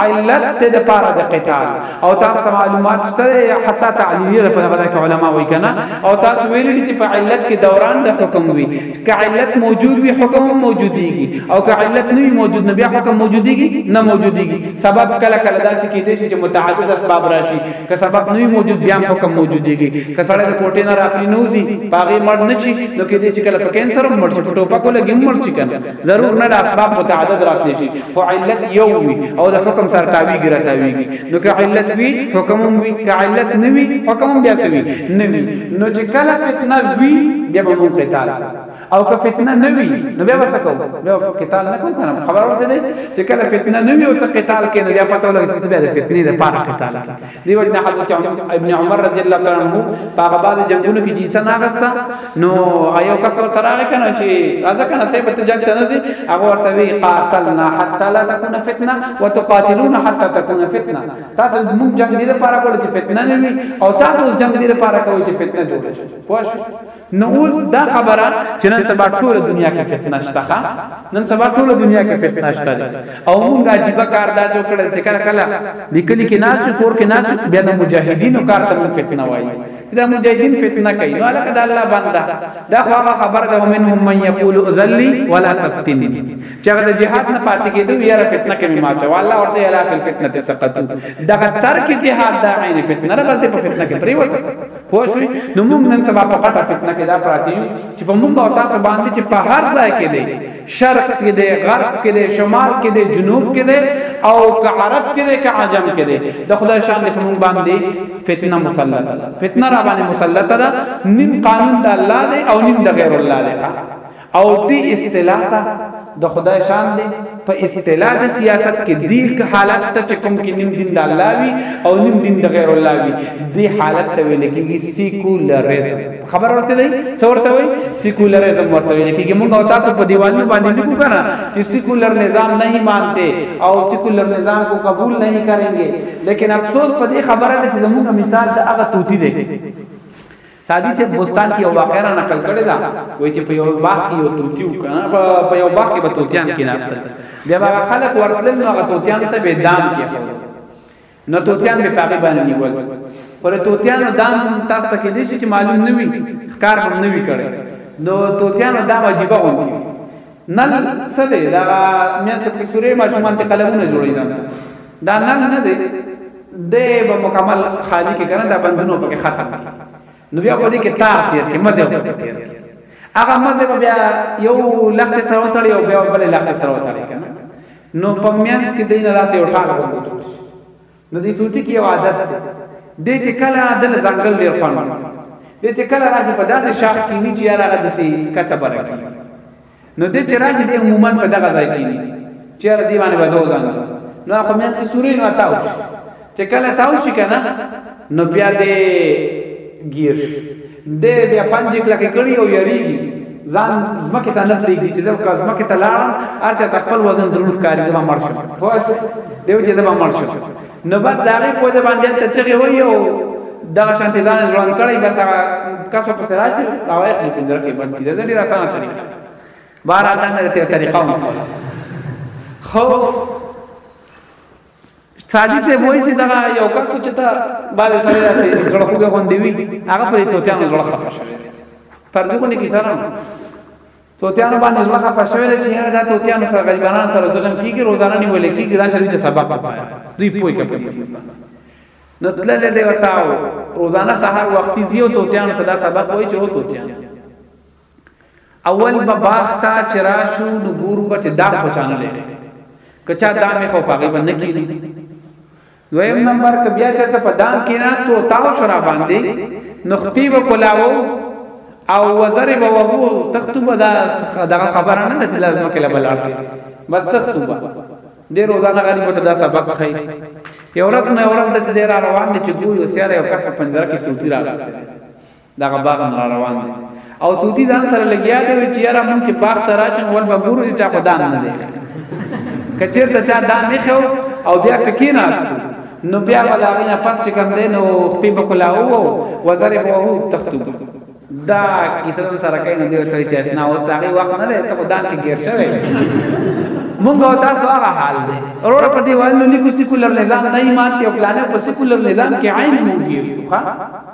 علت ته د پاره د قتال او تاسو ته معلومات شته یا حتی تعلیلیه په هغه کې علما وایي کنه او تاسو ویل دي چې په علت کې دوران د حکم وي که علت موجود وي حکم هم موجوديږي او که علت نه وي موجود نه بیا حکم موجوديږي نه موجوديږي سبب کله کله داسې کېدې چې متعدد اسباب راشي که سبق نه موجود بیا حکم موجوديږي که سړی د کوټې نه راپری نوځي پاغي مړ نه شي نو کې دې چې کله په کینسر مړ شي په ټوپکو لګي مړ شي کنه ضرور نه د اسباب متعدد راتلی شي خو علت یو وي او د حکم سره تاویږي را تاویږي نو که علت وي حکم وي که علت نه وي حکم بیا سوي نه وي نو چې کله فتنه وي بیا به مونږ قتال او که فتنه نه وی نو بیا به څه کوو بیا به قتال نه کوو کنه خبر ورسې دی چې کله فتنه نه وی او ته قتال کې نو بیا پته ولګی چې ته بیا د فتنې د پاره قتال کې دی وجنه حضرت ابن عمر رضی الله تعالی عنہ په هغه بعد جنگونو کې چې څه ناغستا نو ایو کس ورته راغی کنه چې راځه کنه سیف ته جنگ ته نه ځي هغه ورته وی قاتلنا حتا لا تكون فتنه وتقاتلون حتا تكون فتنه تاسو موږ جنگ دې لپاره کول چې فتنه نه وی او تاسو جنگ دې لپاره کوي چې فتنه جوړ شي پوه نو اوس دا خبره چې نن سبا ټوله دنیا کې فتنه شته ښه نن سبا ټوله دنیا کې فتنه شته دي او موږ عجیب کار دا جوړ کړل چې کله کله د کلی کې ناس کور کې ناس بیا د مجاهدینو کار ته موږ فتنه وایي دا مجاهدین فتنه کوي نو الکه دا الله بندا دا خو هغه خبره ده ومنهم من یقول اذلی ولا تفتنی چې هغه د جهاد نه پاتې کېدو یاره فتنه کې ما چا والله ورته الا فی الفتنه سقطو دغه ترک جهاد دا عین فتنه نه بلته په فتنه کې پریوته پوه شئ نو موږ نن سبا په غټه فتنه کې دا پراته یو چې په موږ او تاسو باندې چې په هر ځای کې دی شرق کې دی غرب کې دی شمال کې دی جنوب کې دی او که عرب کې دی که عجم کې دی د خدای شان دی په موږ باندې فتنه مسلط ده فتنه را باندې مسلط ده نیم قانون د الله دی او نیم د غیر الله دی او دې اصطلاح ته د خدای شان دی په اصطلاح د سیاست کې دې حالت ته چې کوم کې نیم دین د الله وي او نیم دین د غیر الله وي دې حالت ته ویل کېږي سیکولریزم خبر ورته دی څه ورته وي سیکولریزم ورته ویل کېږي موږ او تاسو په دیوالونو باندې لیکو کنه چې سیکولر نظام نه مانته او سیکولر نظام کو قبول نه کریں گے لیکن افسوس په دې خبره ده چې زموږ مثال د هغه توتی دی سعدي صیب بوستان کې یو واقعه را نقل کړې ده، وایي چې په یو باغ کې یو طوطي و، په یو باغ کې به طوطیان کېناستل، بیا به هغه خلک ورتلل نو هغه طوطیانو ته به یې دام کېښود، نو طوطیان به یې په هغې باندې نیول، خو د طوطیانو دام تاسو ته کېدای شي چې معلوم نه وي، ښکار به هم نه وي کړی، نو طوطیانو دام عجیبه غوندې وي، نل څه دی دا مې څه فکسورې ماشومان ته قلمونه جوړي دا دا نل نه دی د به مکمل خالی کې کنه دا بندونو پکې ختم نو بیا په دې کې تار تیر کې مزه وکړي تیر هغه مزه بیا یو لخت سره وتړي او بیا بل لخت سره وتړي کنه نو په میانس کې دینه داسې یو ټاک غوندې جوړ شي نو د طوطي کې یو عادت دی، دی چې کله ده له ځنګل ډېر خوند وکړي، دی چې کله راشي په داسې شاخ کېني چې یاره هغه داسې ښکته بره کېږي، نو دی چې راشي دی عموماً په دغه ځای کېني چې یاره دې باندې به زه وځنګم، نو هغه په منځ کې سورۍ نو تاو شي، چې کله تاو شي که نه نو بیا دی ګیر شي. دی بیا پنجې کلکې کړي او یریږي ځان ځمکې ته نه پریږدي چې زه که ځمکې ته لاړم هر چا ته خپل وزن درون ښکاري زه به مړ شم پوه شوې دی چې زه به مړ شم نو بس د هغې پوزې باندې هلته چغې وایي او دغه شانتې ځان یې ځوړند کړی بس هغه کس ورپسې راشي راوایخلي پنجره کې بند کړي دا ډېره اسانه طریقه بهرحال دا مې د طریقه وښوله خو سادي صاحب وایي چې دغه یو کس چې ته باندې سړی داسې زړه خوږی غوندې وي هغه پرې توتیانو زړه خفه شوی دی فرضي غوندې کیسه نه توتیانو باندې زړه خفه شوی دی چې یاره دا توتیانو سره غریبانان سره ظلم کیږي روزانه نیول کیږي راشه دوی ته سبق ووایه دوی پوه که په دې څیز باندې نو تللی دی ورته روزانه سهار وختي ځي او توتیانو ته دا سبق وایي چې او توتیان اول به باغ ته چې راشو نو ګورو به چې داغ په چانه لري که چا دام یې خو په هغې به نه کینو دویم نمبر که بیا چېرته په دام کې ناستو او تاو شو را باندې نو خپې به کولاوو او وزرې به وهو تختو به دا دغه خبره نه ده چې دا ځمکې له به لاړ شي بس تختو به دی روزانه غریبو ته دا سبق ښیي یو ورځ نه ورځ د دې را روان دي چې ګوري او سیاره یو کس په پنجره کې ټوټي راغسته دغه باغ هم را روان دی او توتی ځان سره لګیا دی وی چې یاره مونږ چې باغ ته راچون ول به ګورو چې چا خو دام نه دی کچیر ته چا دام نه خو او بیا پکې ناستو نو بیا به دا غینه پس چې کم دی نو خپې به کلاو وزرې به وهو تختو به دا کیسه نن سره کین دی ورته چې آشنا اوس هغه وخت نه لري ته خدام کې غیر شوی مونږ او تاسو هغه حال دی ورور په دی وایلو لیکو سیکولر نظام نه ایمان ته پلانې په سیکولر نظام کې عین مونږ یو ښا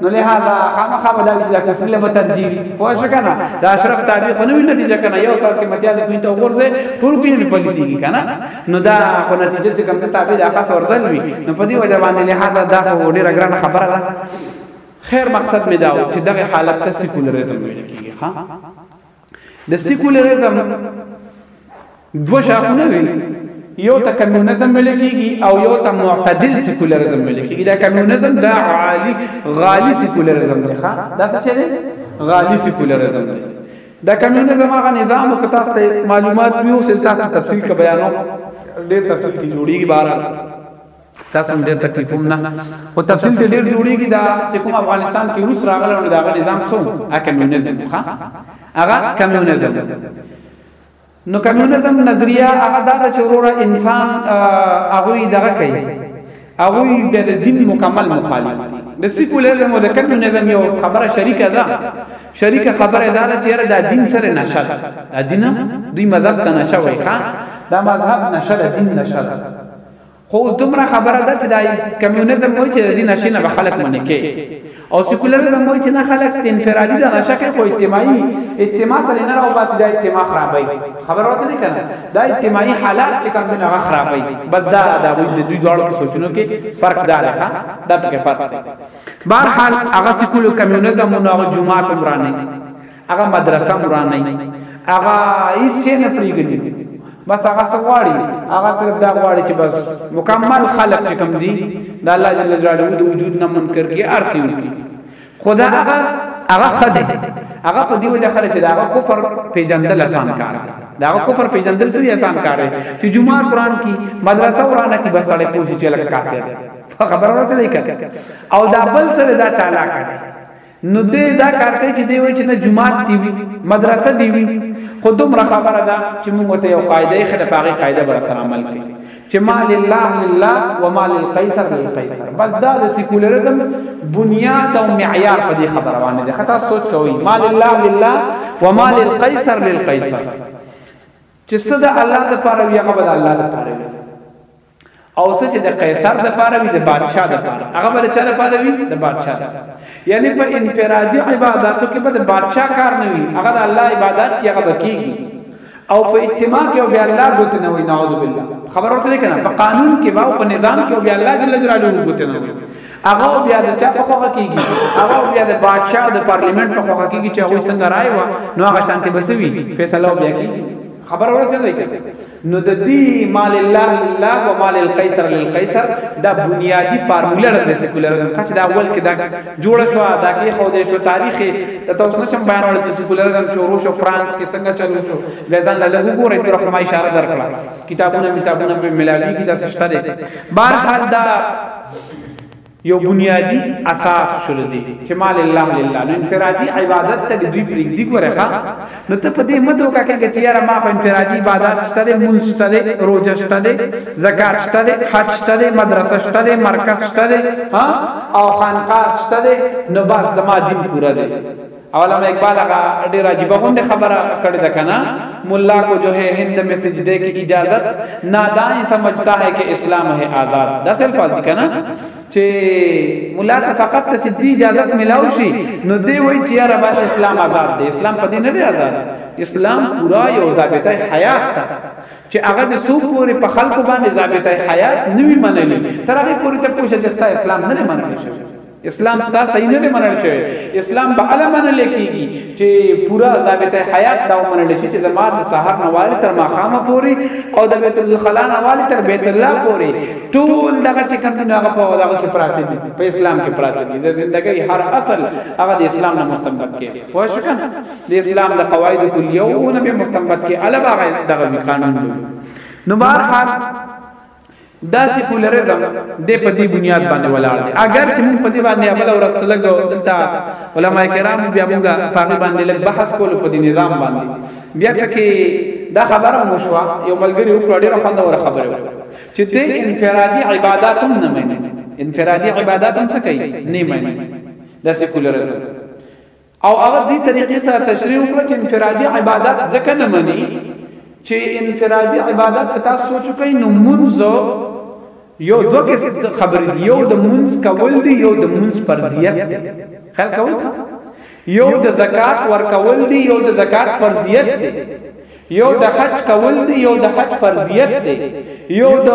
نو لہذا خامخا به دا چې کفر له ترجیح وي خو شو کنه دا اشرف تابع خو نه وی نتیجه کنه یو ساس کې متیا د پینته ورځه ټول کې نه پلي کیږي کنه نو دا خو نتیجه چې کوم تابع د خاص ورځل وي نو په دې وجه باندې لہذا دا خو ډیره ګرانه خبره ده خیر مقصد می داو چې دغه حالت ته سیکولریزم ویل کیږي ها د سیکولرزم دوه شاخونه دي یو ته کمیونزم ویل کیږي او یو ته معتدل سیکولرزم ویل کیږي دا کمیونزم دا عالی غالی سیکولرزم دی ښا دا څه شی دی غالی سیکولرزم دی دا کمیونزم هغه نظام او کتا ست معلومات پیو سلطات تفصیل کا بیانو ډیر تفصیل کی جوړیږي بهر تاسو هم ډېر تکلیف هم نه خو تفصیل دې ډېر جوړیږي دا چې کوم افغانستان کې روس راغلی نو دا غل نظام څو ا کمیونیزم ښا هغه کمیونیزم نو کمیونیزم نظریه هغه دا چې وروره انسان هغه دغه کوي هغه بیا د دین مکمل مخالف دي د سیکولرزم او د کمیونیزم یو خبره شریکه ده شریکه خبره ده چې یاره دا دین سره نشه ده دا دین دوی مذهب ته نشه وایي ښا دا مذهب نشه ده دین نشه ده خو اوس دومره خبره ده چې دا کمیونزم وایي چې د دې نشې نه به خلک منې کې او سیکولرزم وایي چې نه خلک د انفرادي د نشه کې خو اجتماعي اجتماع ته نه راوباسي دا اجتماع خرابوي خبره ورته نه کنه دا اجتماعي حالات چې کوم دي هغه خرابوي بس دا دا وایي د دوی دواړو په سوچونو کې فرق دا دی ښا دا پکې فرق دی بهر حال هغه سیکولر کمیونزم او هغه جمعه کوم رانه هغه مدرسه مرانه هغه هیڅ شي نه پریږدي بس هغه سغواړي هغه صرف دا غواړي چې بس مکمل خلق چې کم دي د الله جل جلاله د وجود نه منکر کی ارسي وکي خدا هغه هغه خده هغه په دی وجه خلک چې دا کفر پیجندل آسان کار دی دا کفر پیجندل سوی آسان کار دی چې جمعه قران کی مدرسه ورانه کی بس سړی پوښي چې لکه کافر خبر ورته دی کړه او دا بل سره دا چالاک دی نو دی دا کار کوي چې دی وایي چې نه جومات دی وي مدرسه دی وي خو دومره خبره ده چې موږ ته یو قاعده یې خره پاغي قاعده بر سره عمل کوي چې ما لله لله و ما للقیصر للقیصر بس دا د سیکولرزم بنیاد او معیار په دې خبره باندې ده خطا سوچ کوي ما لله لله و ما للقیصر للقیصر چې صدا الله د پاره وي هغه بد الله د پاره وي او څه چې د قیصر د پاره وي د بادشاه د پاره هغه بل چا د پاره وي د بادشاه د پاره یعنی په انفرادي عبادتو کې به د بادشاه کار نه وي هغه د الله عبادت کې هغه بکیږي او په اجتماع کې او بیا الله بوت نه وي نعوذ بالله خبر اوسه کنه په قانون کې به او په نظام کې او بیا الله جل جلاله بوت نه وي هغه بیا د چا په خوخه کیږي هغه بیا د بادشاه د پارلیمنت په خوخه کیږي چې هغه څنګه راي و نو هغه شانتي بسوي فیصله بیا کیږي خبر اورئ څنګه نو د دې ما لله لله و ما للقیصر للقیصر دا بنیادی فارموله ده د سیکولرزم څخه چې دا اول کې دا جوړ شو دا کې خو دې شو تاریخ د تاسو نه چم بیانول چې سیکولرزم شروع شو فرانس کې څنګه چلو شو بیا ځان له لګو ګورې تر خو ما اشاره درکړه کتابونه کتابونه په ملاوی کې دا سشتره بهر حال دا یو بنیادی اساس شول دی چې مال الله لله نو انفرادی عبادت ته دوی پرېږدي ګوره ښا نو ته په دې مدو کا کې چې یاره ما خو انفرادی عبادت شته دی مونږ شته دی روزه شته دی زکات شته دی حج شته دی مدرسه شته دی مرکز شته دی ها او خانقاه شته دی نو بس زما دین پوره دی علامه اقبال هغه ډیر عجیب غوند خبره کړې ده کنه مولا کو جو ہے هند میں سجدے کی اجازت نادان سمجھتا ہے کہ اسلام ہے آزاد دا سیل فاز دي کنه چې مولا ته فقط ته سجدي اجازت ملاو شي نو دی وای چې یاره بس اسلام آزاد دی اسلام په دې نه دی آزاد اسلام پورا یو ضابطه حیات ته چې هغه د سو پورې په خلکو باندې ضابطه حیات نوی منلی تر هغه پورې ته پوښتنه چې اسلام نه منلی شوی اسلام ستا صحیح نه منل شوی اسلام به اله منل کیږي چې پورا ضابطه حیات دا منل شي چې زما د سحر نوالی تر ماخامه پوري او د بیت الخلا نوالی تر بیت الله پوري ټول دغه چې کم دین هغه په دغه کې پراته دي په اسلام کې پراته دي د ژوندۍ هر اصل هغه د اسلام نه مستنبط کې پوه شو کنه د اسلام د قواعد کلیو نه به مستنبط کې اله هغه دغه قانون نو بهر حال دا سیکولرزم د په دې بنیاد باندې ولاړ دی اگر چې موږ په دې باندې ابل او رسلګ دلته علما کرام بیا موږ په دې باندې لږ بحث کول په دې نظام باندې بیا ټکه دا خبره مو شو یو ملګری وکړ ډیره خوندوره خبره چې د انفرادي عبادت هم نه مني انفرادي عبادت هم څه کوي نه مني دا سیکولرزم او هغه دې طریقې سره تشریح وکړه چې انفرادي عبادت ځکه نه مني چې انفرادي عبادت په تاسو سوچ کوي نو منځ یو دوه کې خبرې دی یو د منځ کول دی یو د منځ فرضیت دی خیال کوي یو د زکات ورکول دی یو د زکات فرضیت دی یو د حج کول دی یو د حج فرضیت دی یو د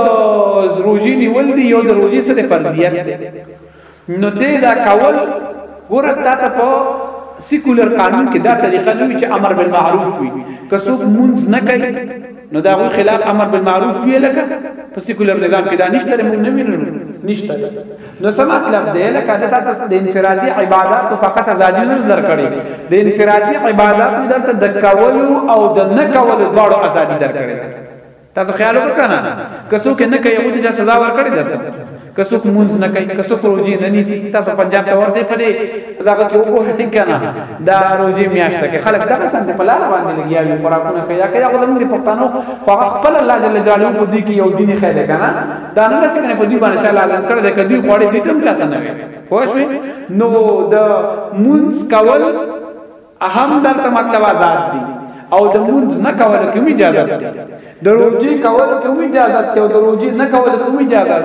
روزي نیول دی یو د روزي سره فرضیت دی نو دې دا کول ګوره تا ته په سیکولر قانون کې دا طریقه نه وي چې امر بالمعروف وي که څوک مونږ نه کوي نو دا غو خلاف امر بالمعروف وی لکه په سیکولر نظام کې دا نشته موږ نه وینو نشته نو سم مطلب دی لکه د تاسو د انفرادي عبادت فقط ازادي نه درکړي د انفرادي عبادت دلته د کولو او د نه کولو دواړو ازادي درکړي تاسو خیال وکړه که څوک نه کوي هغه ته سزا ورکړي ده که څوک مونږ نه کوي که څوک روزي نه نیسي تاسو پنجاب ته ورځي په دې دغه کې وګورئ کنه دا روزي میاشت کې خلک دغه څنګه په لار باندې لګیا وي خوراکونه کوي یا کوي هغه زموږ د پښتنو خو هغه خپل الله جل جلاله په دې کې یو دین خیر کنه دا نه چې کنه په دې باندې چا لازم کړ دې کدی خوړې دې تم چا سنوي پوه شئ نو د مونږ کول اهم دلته مطلب آزاد دي او د مونږ نه کول کوم اجازه ده د روزي کول کوم اجازه ده او د روزي نه کول کوم اجازه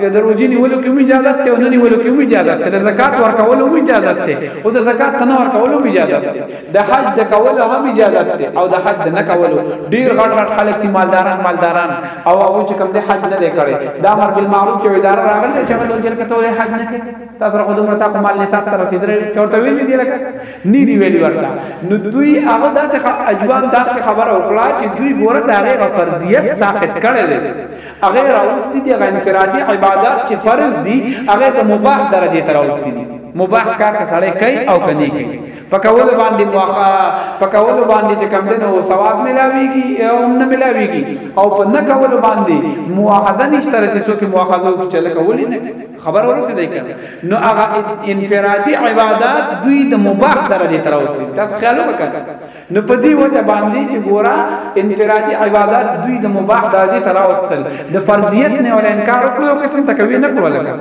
ده د روزي نیول کوم اجازه ده او نه نیول کوم اجازه ده د زکات ورکول هم اجازه ده او د زکات نه ورکول هم اجازه ده د حج د کول هم اجازه ده او د حج د نه کول ډیر غټ غټ خلک دي مالداران مالداران او هغه چې کوم د حج نه دی کړي دا امر بالمعروف یو اداره راغله چې هغه لوجل کته حج نه کوي تا سره خو دومره تا خو مال نصاب ته رسیدلی چا ورته ویلي دي لکه نه دي ویلي ورته نو دوی هغه داسې اجوان داسې خبره وکړه چې دوی ګوره د هغې فرضیت ساقط کړی دی هغې راوستي دي هغه انفرادي عبادات چې فرض دي هغې د مباح درجې ته راوستي دي مباح کار که سړی کوي او که نه کوي په کولو باندې مواخه په کولو باندې چې کم دی نو ثواب ملاویږي او هم نه ملاویږي او په نه کولو باندې مواخذه نشته چې څوک مواخذه وکړي چې لکه ولې نه کوي خبره ورسیده که نه؟ نو هغه انفرادي عبادات دوی د مباح درجې ته راوستي دي، تاسو خیال وکړه که نه؟ نو په دې وجه باندې چې ګوره انفرادي عبادات دوی د مباح درجې ته راوستل، د فرضیت نه یې ولا انکار وکړو، یو قسم ته که ویې نه کړو لکه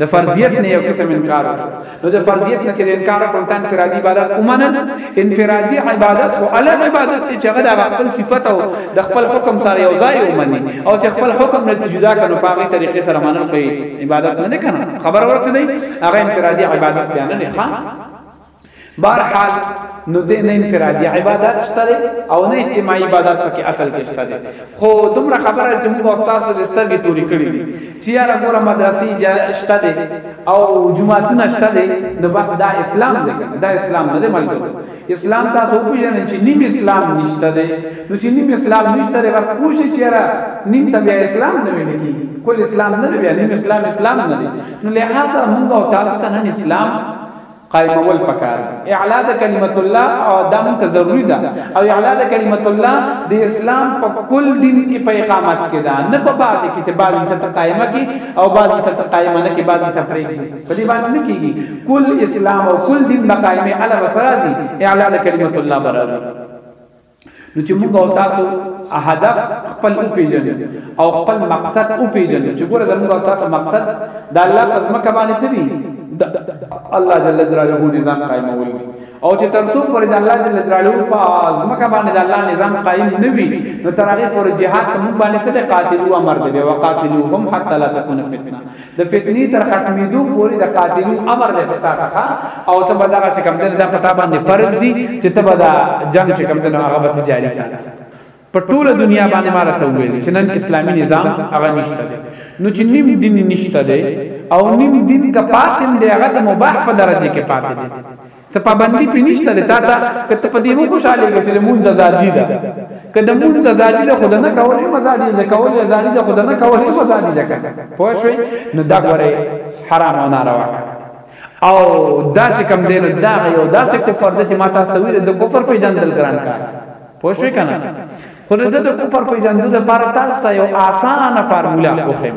د فرضیت نه یې یو قسم انکار وشو، نو د فرضیت نه چې انکار کول ته انفرادي عبادت ومنل انفرادي عبادت خو ال عبادت ته چې غدا خپل صفت او د خپل حکم سره یو ځای ومني او چې خپل حکم نه جدا کنو په هغه طریقې سره منل خو عبادت نه کنه خبر ورته دی هغه انفرادي عبادت بیان نه ښه بهر حال نو د نه انفرادي عبادت شته او نه اجتماعي عبادت پکې اصل کې شته خو دومره خبره چې موږ استاد سره سترګې توري کړې دي چی یاره ګوره مدرسی شته دی او جوماتونه شته دی نو بس دا اسلام دی کنه دا اسلام نه دی ملګرو اسلام تاسو وپیژنئ چی نیم اسلام نشته دی نو چی نیم اسلام نشته دی بس پوه شئ چی یاره نیم ته بیا اسلام نه ویل کیږي کل اسلام نه دی بیا نیم اسلام اسلام نه دی نو لهذا مونږ او تاسو ته نن اسلام قائمول پکار دی اعلا د کلمت الله او دا مونږ ته ضروری ده او اعلا د کلمت الله د اسلام په کل دین په اقامت کې ده نه په بعضی کې چې بعضی ست قائمه کې او بعضی ست قائمه نه کې بعضی ست پرېګ دي په دې باندې نه کېږي کل اسلام او کل دین بقائمه الا بسرازي اعلا د کلمت الله برازي نو چې موږ او تاسو هدف خپل او پیژنو او خپل مقصد او پیژنو چې ګوره زموږ او تاسو مقصد د الله په ځمکه باندې څه دي د الله جل جلاله نظام قائمول دي او چې ترسو پر د الله جل جلاله په ځمکه باندې د الله نظام قائم نه وي نو تر هغه پر جهاد په موږ باندې څه قاتلو امر دی وقاتلوهم حتى لا تكون فتنه د فتنی تر ختمیدو پوری د قاتلو امر دی پتا ته او ته به دغه چې کم دنه دا پتا باندې فرض دي چې ته به دا جنگ چې کم دنه هغه به جاری ساتي په ټوله دنیا باندې مال ته ویل چې نن اسلامي نظام هغه نشته دی نو چې نیم دین نشته دی او نیم دین کا پاتم دی هغه د مباح په درجه کې پاتې دی څه پابندي پې نشته دی تا ته که ته په دې وخوشحالېږې چې لمونځ ازادي ده که د مونځ ازادي ده خو د نه کول هم ازادي ده کول ازادي ده خو د نه کول هم ازادي ده که نه پوه شوې نو دا ګورې حرام او ناروا کار دی او دا چې کم دی نو دا یو داسې کفر دی چې ما تاسو ته ویل د کفر پیژندل ګران کار دی پوه شوې که نه خو د کفر پیژندلو لپاره تاسو ته یو اسانه فارموله وښیم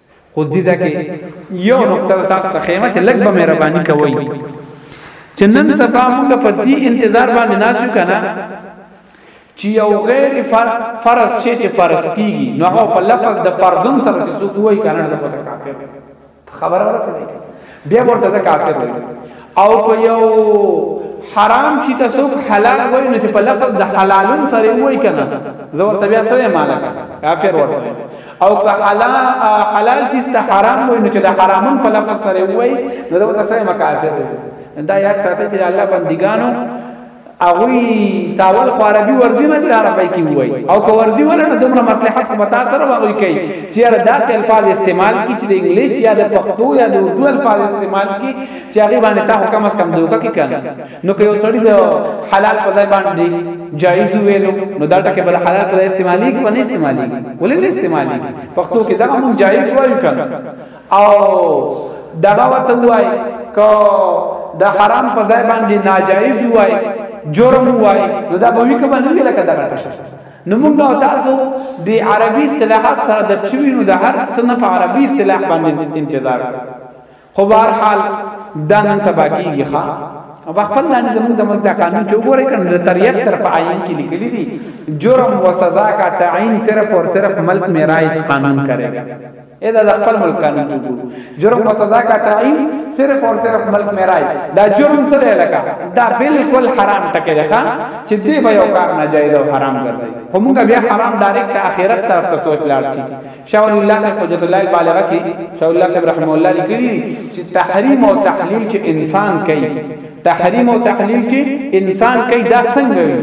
خو دې دا کې یو نقطه تاسو ته خیمه چې لګ به مهرباني کوي چې نن سبا موږ په دې انتظار باندې ناشو کنه چې یو غیر فرض شي چې فرض کیږي نو هغه په لفظ د فرضون سره چې څوک وایي کنه د پته کافر خبره ورسېږي بیا ورته ځکه کافر وي او که یو حرام شي ته څوک حلال وایي نو چې په لفظ د حلالون سره وایي کنه زه ورته بیا سره مالک کافر ورته او که حلال حلال شي ته حرام وایي نو چې د حرامون په لفظ سره وایي نو زه ورته سره کافر وایي دا یاد ساتي چې الله بندګانو هغوی تاول خو عربي ورځي نه دي عربي کې وای او که ورځي ولا نه دومره مصلحت خو بتا سره وغوي کوي چې یاره داسې الفاظ استعمال کی چې د انګلیش یا د پښتو یا د اردو الفاظ استعمال کی چې هغه باندې تا حکم اس کم دوکه کې کنه نو که یو سړی د حلال په ځای باندې جایز ویلو نو دا ټکه بل حلال په استعمالي کې باندې استعمالي ولې نه استعمالي پښتو کې دا مونږ جایز وایو کنه او دغه ورته ووايي که د حرام په ځای باندې ناجایز ووايي جرم ووايي نو دا به وي که به نه وي لکه دغه ټکی نو موږ او تاسو د عربي اصطلاحات سره درد شوي نو د هر څه نه په عربي اصطلاح باندې انتظار خو به هر حال دا نن سبا کېږي ښه او په خپل دانی زموږ د ملک د قانون چې وګورئ کنه د تریت تر په آئین کې لیکلي دي جرم و سزا کا تعین صرف اور صرف ملک میں رائج قانون کرے گا ای دا د خپل ملک قانون ته وګورو جرم و سزا کا تعین صرف اور صرف ملک میں رائے دا جرم څه دی لکه دا بالکل حرام ټکی دی ښا چې دی به یو کار ناجایز او حرام ګرځي خو موږ بیا حرام ډایرکټ آخرت طرف ته سوچ لاړ کی شاه ولی الله صاحب حجت الله البالغه کې شاه الله صاحب رحم الله لیکلی چې تحریم او تحلیل چې انسان کوي تحریم او تحلیل چې انسان کوي دا څنګه وي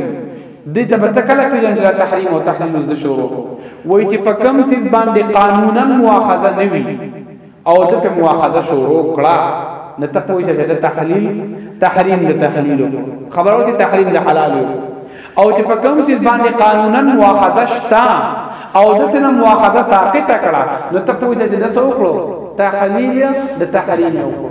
دې ته به ته کله پېژنې چې دا تحریم او تحلیل اوس ده شروع کړو؟ وایي چې په کوم څیز باندې قانونا مواخذه نه وي او ده پرې مواخذه شروع کړه، نو ته پوه شه چې ده تحلیل، تحریم د تحلیل وکړو، خبره اوس تحریم د حلال وکړو او چې په کوم څیز باندې قانونا مواخذه شته او ده ترې نه مواخذه ساقطه کړه، نو ته پوه شه چې ده څه وکړو؟ تحلیل د تحریم وکړو.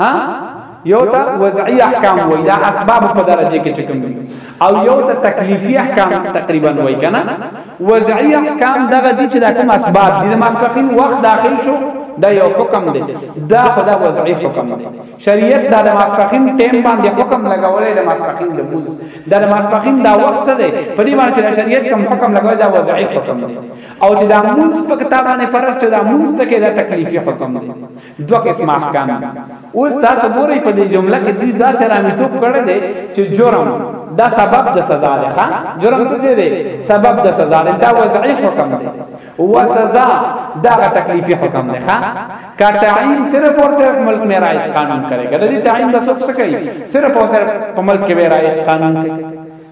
ها یو ته وضعي احکام وای دا اسباب په درجه کې چکم دي او یو ته تکلیفي احکام تقریبا وای کنه وضعي احکام دغه دي چې دا کوم اسباب دي د ماسپخین وخت داخل شو دا یو حکم دی دا خدا وضعي حکم دی شریعت دا د ماسپخین ټیم باندې حکم لګولې د ماسپخین د مونږ دا د ماسپخین دا وخت څه دی په دې باندې چې شریعت کوم حکم لګولې دا وضعي حکم دی او چې دا مونږ په کتابانه فرض چې دا مونږ ته کې دا تکلیفي حکم دی دوه قسمه احکام دي اوس تاسو ګورئ په دې جمله کې دوی داسې رامیتوب کړی دی چې جرم دا سبب د سزا دی ښه جرم څه دی سبب د سزا دی دا وضعي حکم دی و سزا دا غ تکلیفي حکم دی ښه کا تعین صرف اور صرف ملک میں رائج قانون کرے گا د دې تعین بسوک څه کوي صرف اور صرف په ملک کې رائج قانون کوي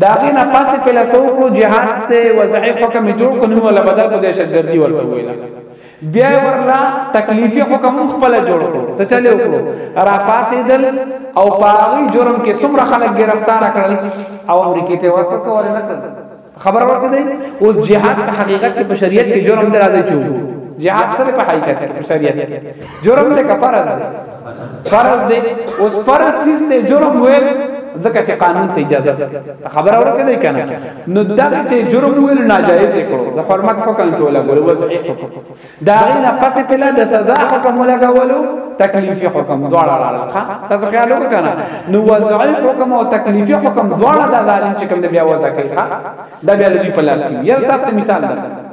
د هغې نه پس یې پله څه وکړو، جهاد ته یې وضعي حکم یې جوړ کړو، نوم یې ورله بدل کړو، دهشت ګردي ورته وویله. بیا یې ورله تکلیفي حکم هم خپله جوړ کړو، څه چل یې وکړو، راپاڅېدل او په هغوی جرم کې څومره خلک ګرفتاره کړل او امریکې ته یې ورکړل که ورنه کړل؟ خبره ورته دی؟ اوس جهاد په حقیقت کې په شریعت کې جرم دی، راځئ چې وګورو، جهاد څه دی په حقیقت کې، په شریعت کې جرم دی که فرض دی؟ فرض دی اوس فرض سیس ته جرم ویل ځکه چې قانون ته اجازه ده ته خبره ورته دی کنه نو دغه ته جرم ویل ناجایز کړو د حرمت حکم ته لګول وضعي حکم دا غینه پس پله د سزا حکم لګولو تکلیفي حکم دواړه راړل تاسو خیال وکنه نو وضعي حکم او تکلیفي حکم دواړه د ظالم چې کوم دی بیا وځه کوي ښا دا بیا د دې په لاس کې یل تاسو مثال درکړم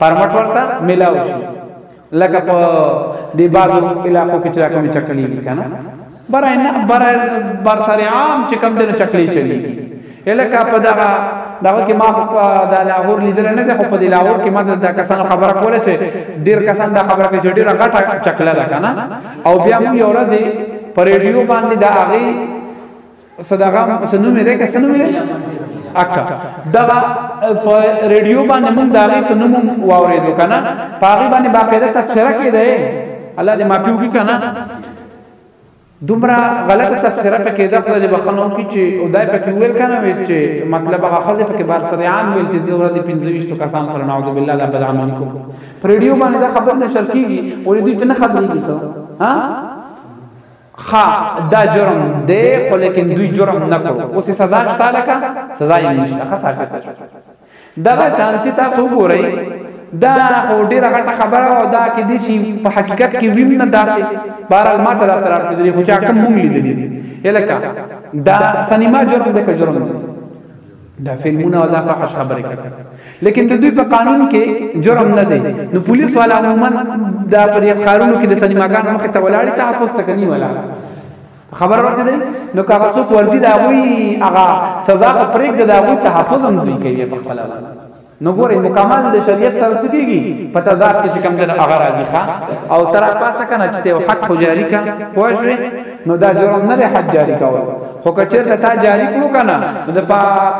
فارمټ ورته ملاو شي لکه په دې بعضو علاقو کې چې دا کومې چکلې دي که نه برای نه برای برسر عام چې کم دنو چکلې چلیږي الکه په دغه دغه کې ما د لاهور لیدل نه ده خو په لاهور کې ما د کسانو خبره کوله چې ډیر کسان دا خبره کوي چې ډیر غټه چکله ده کنه او بیا مو یو ورځ په ریډیو باندې دا هغه صدغه څه نوم دی که څه نوم دی اکا دغه په ریډیو باندې موږ دا غي څه نوم واورېدو کنه په هغه باندې باقاعده تفسیر کېده الله دې معافي وکړي کنه دومره غلطه تفسیره پکې د خدای بخنو کې چې او دای پکې ویل کنه وی چې مطلب هغه خدای پکې بار سره عام ویل چې زوره دې 25 کسان سره نعوذ بالله دا بد عمل کو پر ریډیو باندې دا خبر نشر کیږي ولې دې ته نه خبرېږي څو ها ښه دا جرم دی خو لیکن دوی جرم نه کړو اوس یې سزا شته لکه سزا یې نشته ښه ثابته شوه دغه شانتي تاسو وګورئ دا خو ډیره غټه خبره او دا کې دي چې په حقیقت کې ویم نه داسې بهرحال ما ته دا سره رسېدلی خو چې حکم مونږ لیدلی دی یلکه دا سنیما جرم دی که جرم دی دا فلمونه او دا فحش خبرې کوي لیکن د دوی په قانون کې جرم نه دی نو پولیس والا عموما دا پر ښارونو کې د سینماګانو مخ ته ولاړی تحفظ تکنی ولا خبر ورته دی نو کاغه څوک ورځي دا غوي هغه سزا خو پرېګ د دا غوي تحفظ هم دوی کوي په خپل باندې نو ګورې مکمل د شریعت سره څه کیږي په تضاد کې چې کم دنو هغه راځي ښا او تر پاسه کنه چې ته حق خو جاری کا پوه شوې نو دا جرم نه دی حق جاری کول خو که چېرته تا جاری کړو کنه نو د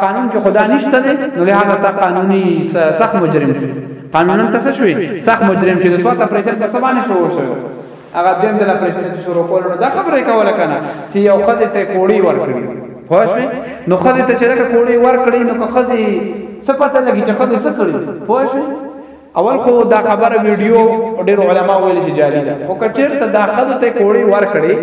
قانون کې خدا نشته دی نو لهدا تا قانوني سخت مجرم شوی قانونا ته څه شوی سخت مجرم شوی د سوات اپریشن په څه باندې شروع شوی هغه دیم دلا پرشنه چې شروع کول نو دا خبره کوله کنه چې یو خزه ته کوړی ورکړي پوه شئ نو خزه ته چې لکه کوړی ورکړي نو که خزه سپته لګي چې خزه سکړي پوه شئ اول خو دا خبره ویډیو ډیر علما ویل چې جعلی ده خو کچیر ته دا خزه ته کوړی ورکړي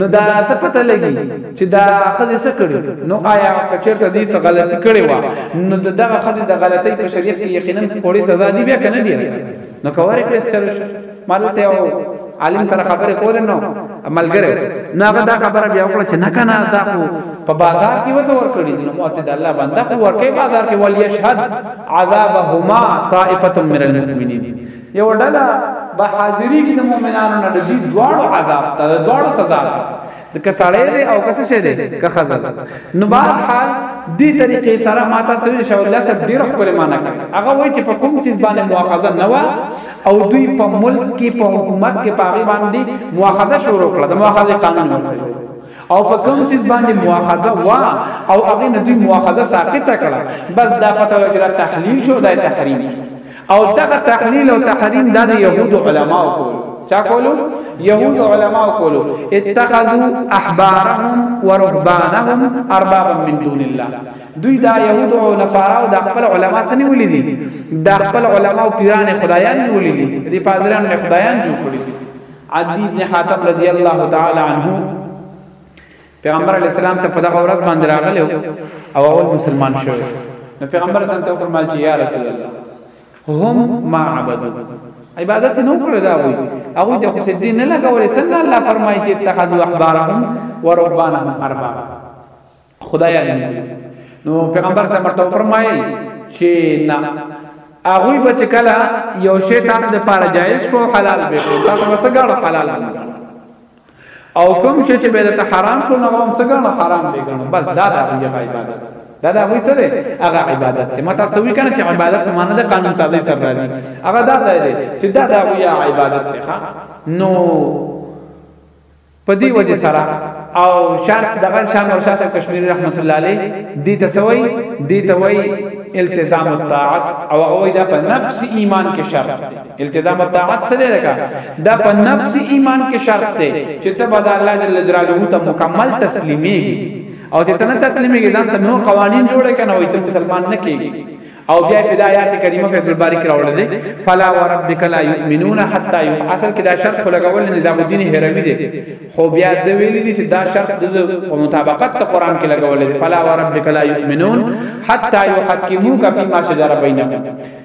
نو دا سپته لګي چې دا خزه سکړي نو آیا کچیر ته دې څه غلطي کړې و نو دغه خزه د غلطۍ په شریعت کې یقینا کوړی سزا دی بیا کنه دی نو کوړی کړی ستر شي ما دلته یو عالم سره خبرې کولې نو ملګری نو هغه دا خبره بیا وکړه چې نه کنه دا خو په بازار کې وته ور کړی نو ماته د الله بنده خو ورکه بازار کې ول یشهد عذابهما طائفه من المؤمنین یو ډله به حاضری کې د مؤمنانو نه د دې دواړو عذاب ته د دواړو سزا ته که سړی دی او که څه شی دی که ښځه ده نو بهر حال دې طریقې سره ما تاسو ویل شاو الله صاحب ډېر خپل معنا کوي هغه وایي چې په کوم چیز باندې مؤاخذه نه و او دوی په ملک کې په حکومت کې په هغې باندې مؤاخذه شروع کړه د مؤاخذې قانون ورته جوړ او په کوم چیز باندې مؤاخذه و او هغې نه دوی مؤاخذه ساقطه کړه بس دا پته وایي چې دا تحلیل شو دا تحریم شو او دغه تحلیل او تحریم دا د يهودو علماو کولو چا کولو يهود علماء کولو اتخذوا احبارهم ورهبانهم اربابا من دون الله دوی دا يهود او نصارا او د خپل علما سره نیولې دي د خپل علما او پیران خدایان نیولې دي د پادران نه خدایان جوړ کړی دي عدی ابن حاتم رضی الله تعالی عنه پیغمبر علی السلام ته په دغه ورځ باندې راغلی او اول مسلمان شو نو پیغمبر سم ته فرمایل چې یا رسول الله هم ما عبدو عبادت نو کړی دا وي هغه د خو دین نه لګولې څنګه الله فرمایي چې اتخذوا احبارهم ورهبانهم ارباب خدایان نو پیغمبر سم ته فرمایل چې نه هغه به چې کله یو شی تاسو د پاره جایز کو حلال به کو تاسو وسګړو حلال به او کوم شي چې به ته حرام کړو نو هم څنګه حرام دی ګڼو بس دا د هغه عبادت دا دا وی سره هغه عبادت ته ماته ستوي کنه چې عبادت په معنی د قانون سازي سره راځي هغه دا ځای دی چې دا دا وی عبادت ته نو په دې وجه سره او شان دغه شان او شاسه کشمیری رحمت الله علیه دې تسوي دې توي التزام الطاعت او هغه دا په نفس ایمان کې شرط دی التزام الطاعت څه دی لکه دا په نفس ایمان کې شرط دی چې ته به د الله جل جلاله ته مکمل تسلیمېږي او چې ته نه تسلیمېږي ځان ته نور قوانین جوړ کنه وای ته مسلمان نه کېږي او بیا په د آیات کریمه فیض الباری کې راوړل دي فلا وربک لا یؤمنون حتا یو اصل کې دا شرط خو لګول نظام الدین هروی دي خو بیا د ویل دي چې دا شرط د مطابقت ته قران کې لګول دي فلا وربک لا یؤمنون حتا یحکموک فيما شجر بینهم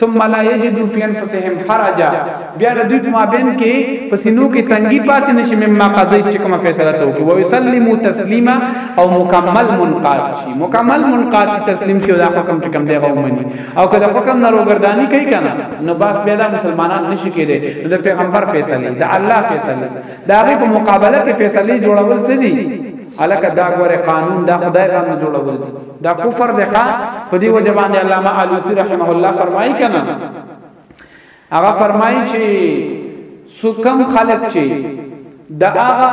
ثم لا یجدو فی انفسهم حرجا بیا د دوی په مابین کې په سینو کې تنګي پاتې نشي مما قضیت چې کومه فیصله ته وکړي ويسلمو تسلیما او مکمل منقاد شي مکمل منقاد شي تسلیم شي دا حکم چې کوم دی غومني او که د حکم نه روګردانی کوي کنه نو باس بیا د مسلمانان نشي کېدی نو د پیغمبر فیصله د الله فیصله دا غي په مقابله کې فیصله جوړول څه دي الکه دا غوړه قانون دا خدای غو جوړول دي دا کفر دی ښا په دې وجه باندې علامه علوسی رحمه الله فرمایي کنه هغه فرمایي چې سکم خلق چې د هغه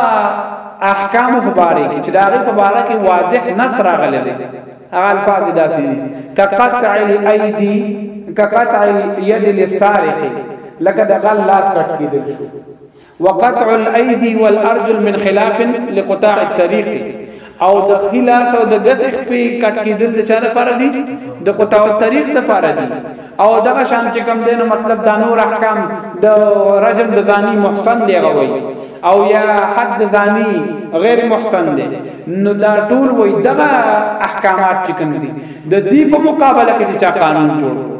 احکام په باره کې چې دا غي په باره کې واضح نص راغلی دی هغه الفاظ داسې دي کقطع الايدي کقطع اليد للسارق لکه د غل لاس کټ کېدل شو وقطع الايدي والارجل من خلاف لقطاع الطريق او د خلاص او د غس خپې کټ کېدل د چا لپاره دي د قطاع الطريق لپاره دي او دغه شان چې کم دینو مطلب دا نور احکام د رجم د زانی محسن دی غوي او یا حد د زانی غیر محسن دی نو دا ټول وای دغه احکامات چې کم دي د دې په مقابله کې چې چا قانون جوړ کړ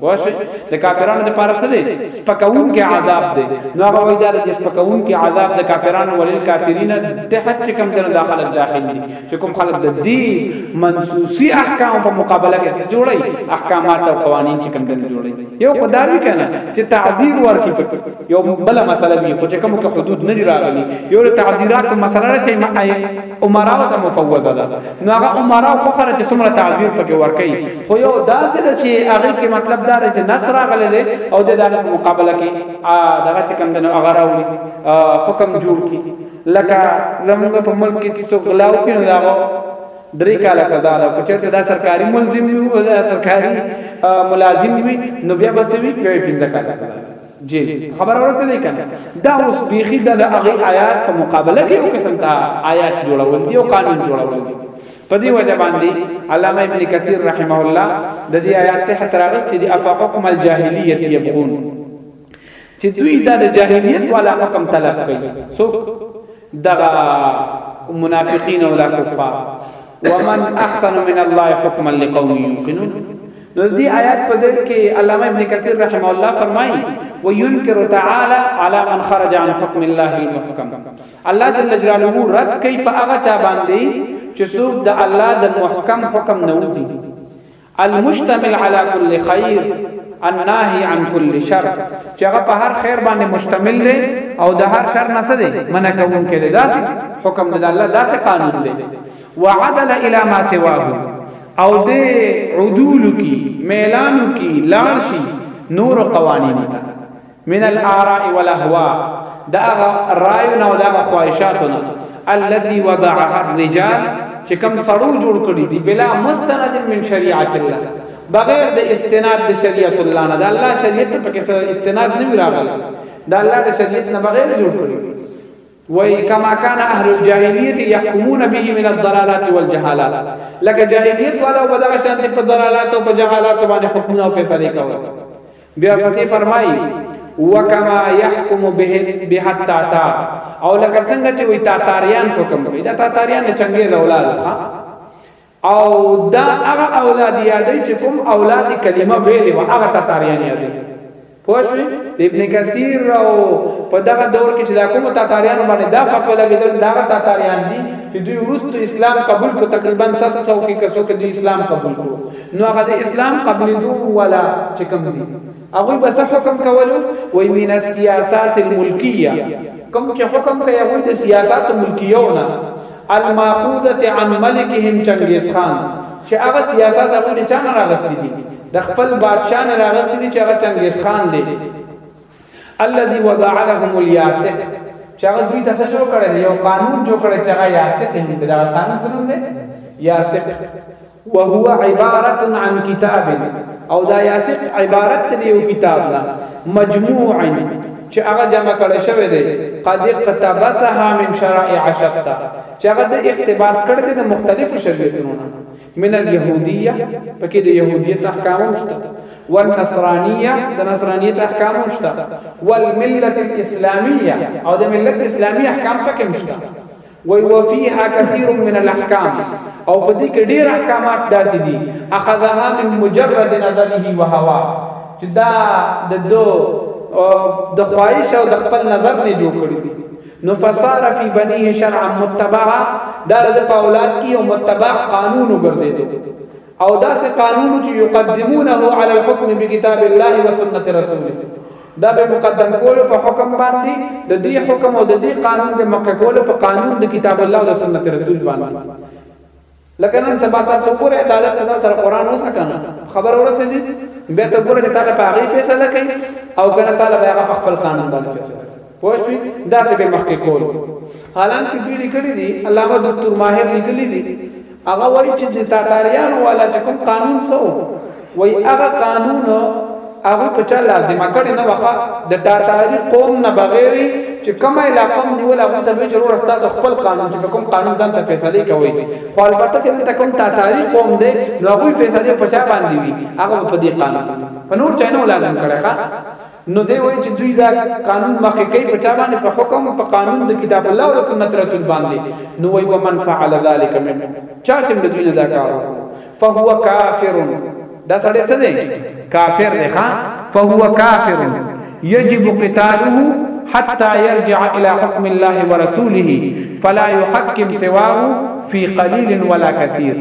پوه شوې؟ د کافرانو لپاره څه دی؟ سپکوونکی عذاب دی. نو هغه وایي دا د دې سپکوونکي عذاب د کافرانو وللکافرین تحت چې کوم دی نو دا خلک داخل دي چې کوم خلک د دې منصوصي احکامو په مقابله کې څه جوړوي؟ احکامات او قوانین چې کوم دی نو جوړوي. یو خو دا وي که نه چې تعزیر ورکړي په یو بله مسله وي خو چې کومو کې حدود نه دي راغلي یو د تعزیراتو مسله ده چې امراو ته مفوضه ده نو هغه امراو خوخه ده چې څومره تعذير پکې ورکي خو یو داسې ده چې هغه کې مطلب دا دی چې نصر غلې ده او د دغه په مقابله کې دغه چې کم دنو هغه راوړي حکم جوړ کی لکه زمونږ په ملک کې چې څوک غلاو کینو داغه درې کاله سزا ده که چېرته دا سرکاري ملزم وي او دا سرکاري ملازم وي نو بیا به سوي بیا پنځه کاله سزا ده جی خبر اورته نه کنه دا اوس بیخی د هغه آیات په مقابله کې یو قسم ته آیات جوړول دي او قانون جوړول دي په دې وجه باندې علامه ابن کثیر رحمه الله د دې آیات ته تر اغست دي اف حکم الجاهلیت یبغون چې دوی دا د جاهلیت والا حکم طلب کوي څوک دغه منافقین او دا کفار ومن احسن من الله حکما لقوم یوقنون نو دې آیات په ځل کې علامه ابن کثیر رحم الله فرمایي وینکر تعالی علی من خرج عن حکم الله المحکم الله جل جلاله رد کوي په هغه چا باندې چې څوک د الله د محکم حکم نه وځي المشتمل علی کل خیر الناهی عن کل شر چې هغه په هر خیر باندې مشتمل دی او د هر شر نه سره منع کوونکی دی داسې حکم دی د الله داسې قانون دی وعدل الی ما سواه او د عدول کی میلانو کی لارشي نور قوانینو ته من الاراء والاهواء د هغه رایو نه او د هغه خواهشاتو نه التي وضعها الرجال چې کم سړو جوړ کړي دي بلا مستند من شریعت الله بغیر د استناد د شریعت الله نه د الله شریعت په کې استناد نه راغلی د الله د شریعت نه بغیر جوړ کړي دي وای کما کان اهل الجاهلیت يحكمون به من الضلالات والجهالات لکه جاهلیت والا وبدغه شانت په ضلالات او په جهالات باندې حکمونه او فیصله کوي بیا پسې فرمایي وکما يحكم به به التاتار او لکه څنګه چې وي تاتاریان حکم کوي دا تاتاریان د چنګیز اولاد ښا او دا هغه اولاد یادې چې کوم اولاد کلمه ویلې و هغه تاتاریان یادې پوښوي د ابن کثیر او په دغه دور کې چې دا کوم تاتاریان باندې دا فتوا لګیدل دا تاتاریان دي چې دوی ورستو اسلام قبول کو تقریبا 700 کې کسو کې دوی اسلام قبول کړو نو هغه د اسلام قبليدو ولا چې کوم دي هغه به څه حکم کولو وای من السیاسات الملکیه کوم چې حکم کوي هغه د سیاسات ملکیونه الماخوذه عن ملکهم چنگیز خان چې هغه سیاسات هغه د چانه راغستې دي د خپل بادشاہ نه راغستې دي چې هغه چنگیز خان دی الذي وضع لهم الياسق چې هغه دوی تاسو جوړ کړی یو قانون جوړ کړی چې هغه یاسق هم دی دا قانون څه نوم دی یاسق وهو عبارة عن کتاب او دا یاسق عبارت دی د یو کتاب نه مجموع چې هغه جمع کړی شوی دی قد اقتبسها من شرائع شتى چې هغه ده اقتباس کړی دی د مختلفو شریعتونو نه من الیهودیه پکې د یهودیت احکام هم شته والنصرانیه د نصرانیت احکام هم شته والملت الاسلامیه او د ملت اسلامی احکام پکې هم شته وای وفيها كثير من الاحکام او په دې کې ډېر احکامات داسې دي اخذها من مجرد نظره وهوا چې دا د دو د خواهش او د خپل نظر نه جوړ کړی دي نو فصار فی بنیه شرعا متبعا دا د په اولاد کې یو متبع قانون وګرځیدو او داسې قانون و چې یقدمونه علی الحکم بکتاب الله و سنت رسوله دا به مقدم کولو په حکم باندې د دې حکم او د دې قانون به مخکې کولو په قانون د کتاب الله او د سنت رسول باندې لکه نن سبا تاسو ګوره عدالت ته سره قران اوسه کنه خبر ورسېږي بیا ته ګوره چې تعالی په هغه فیصله کوي او کنه تعالی به هغه په خپل قانون باندې فیصله کوي پوه شوې داسې به مخکې کول حالانکه دوی لیکلي دي علامه دکتور ماهر لیکلي دي هغه وایي چې د تاتاریانو والا چې کوم قانون سو وایي هغه قانون هغه په چا لازمه کړي نه وخه د تاتاری قوم نه بغیر چې کوم علاقه نیول هغه ته وی ضرور تاسو خپل قانون چې کوم قانون ځان ته فیصله کوي خو البته چې دلته کوم تاتاری قوم دی نو هغه فیصله په چا باندې وي هغه په دې قانون په نور چا نه لازم کړي ښا نو دی وایي چې دوی دا قانون مخکې کوي په چا باندې په حکم په قانون د کتاب الله او سنت رسول باندې نو وایي ومن فعل ذلك منهم چا چې د دوی نه دا کار وکړو فهو کافر دا سړی څه دی کافر دی ښا فهو کافر يجب قتاله حتى يرجع الى حكم الله ورسوله فلا يحكم سواه في قليل ولا كثير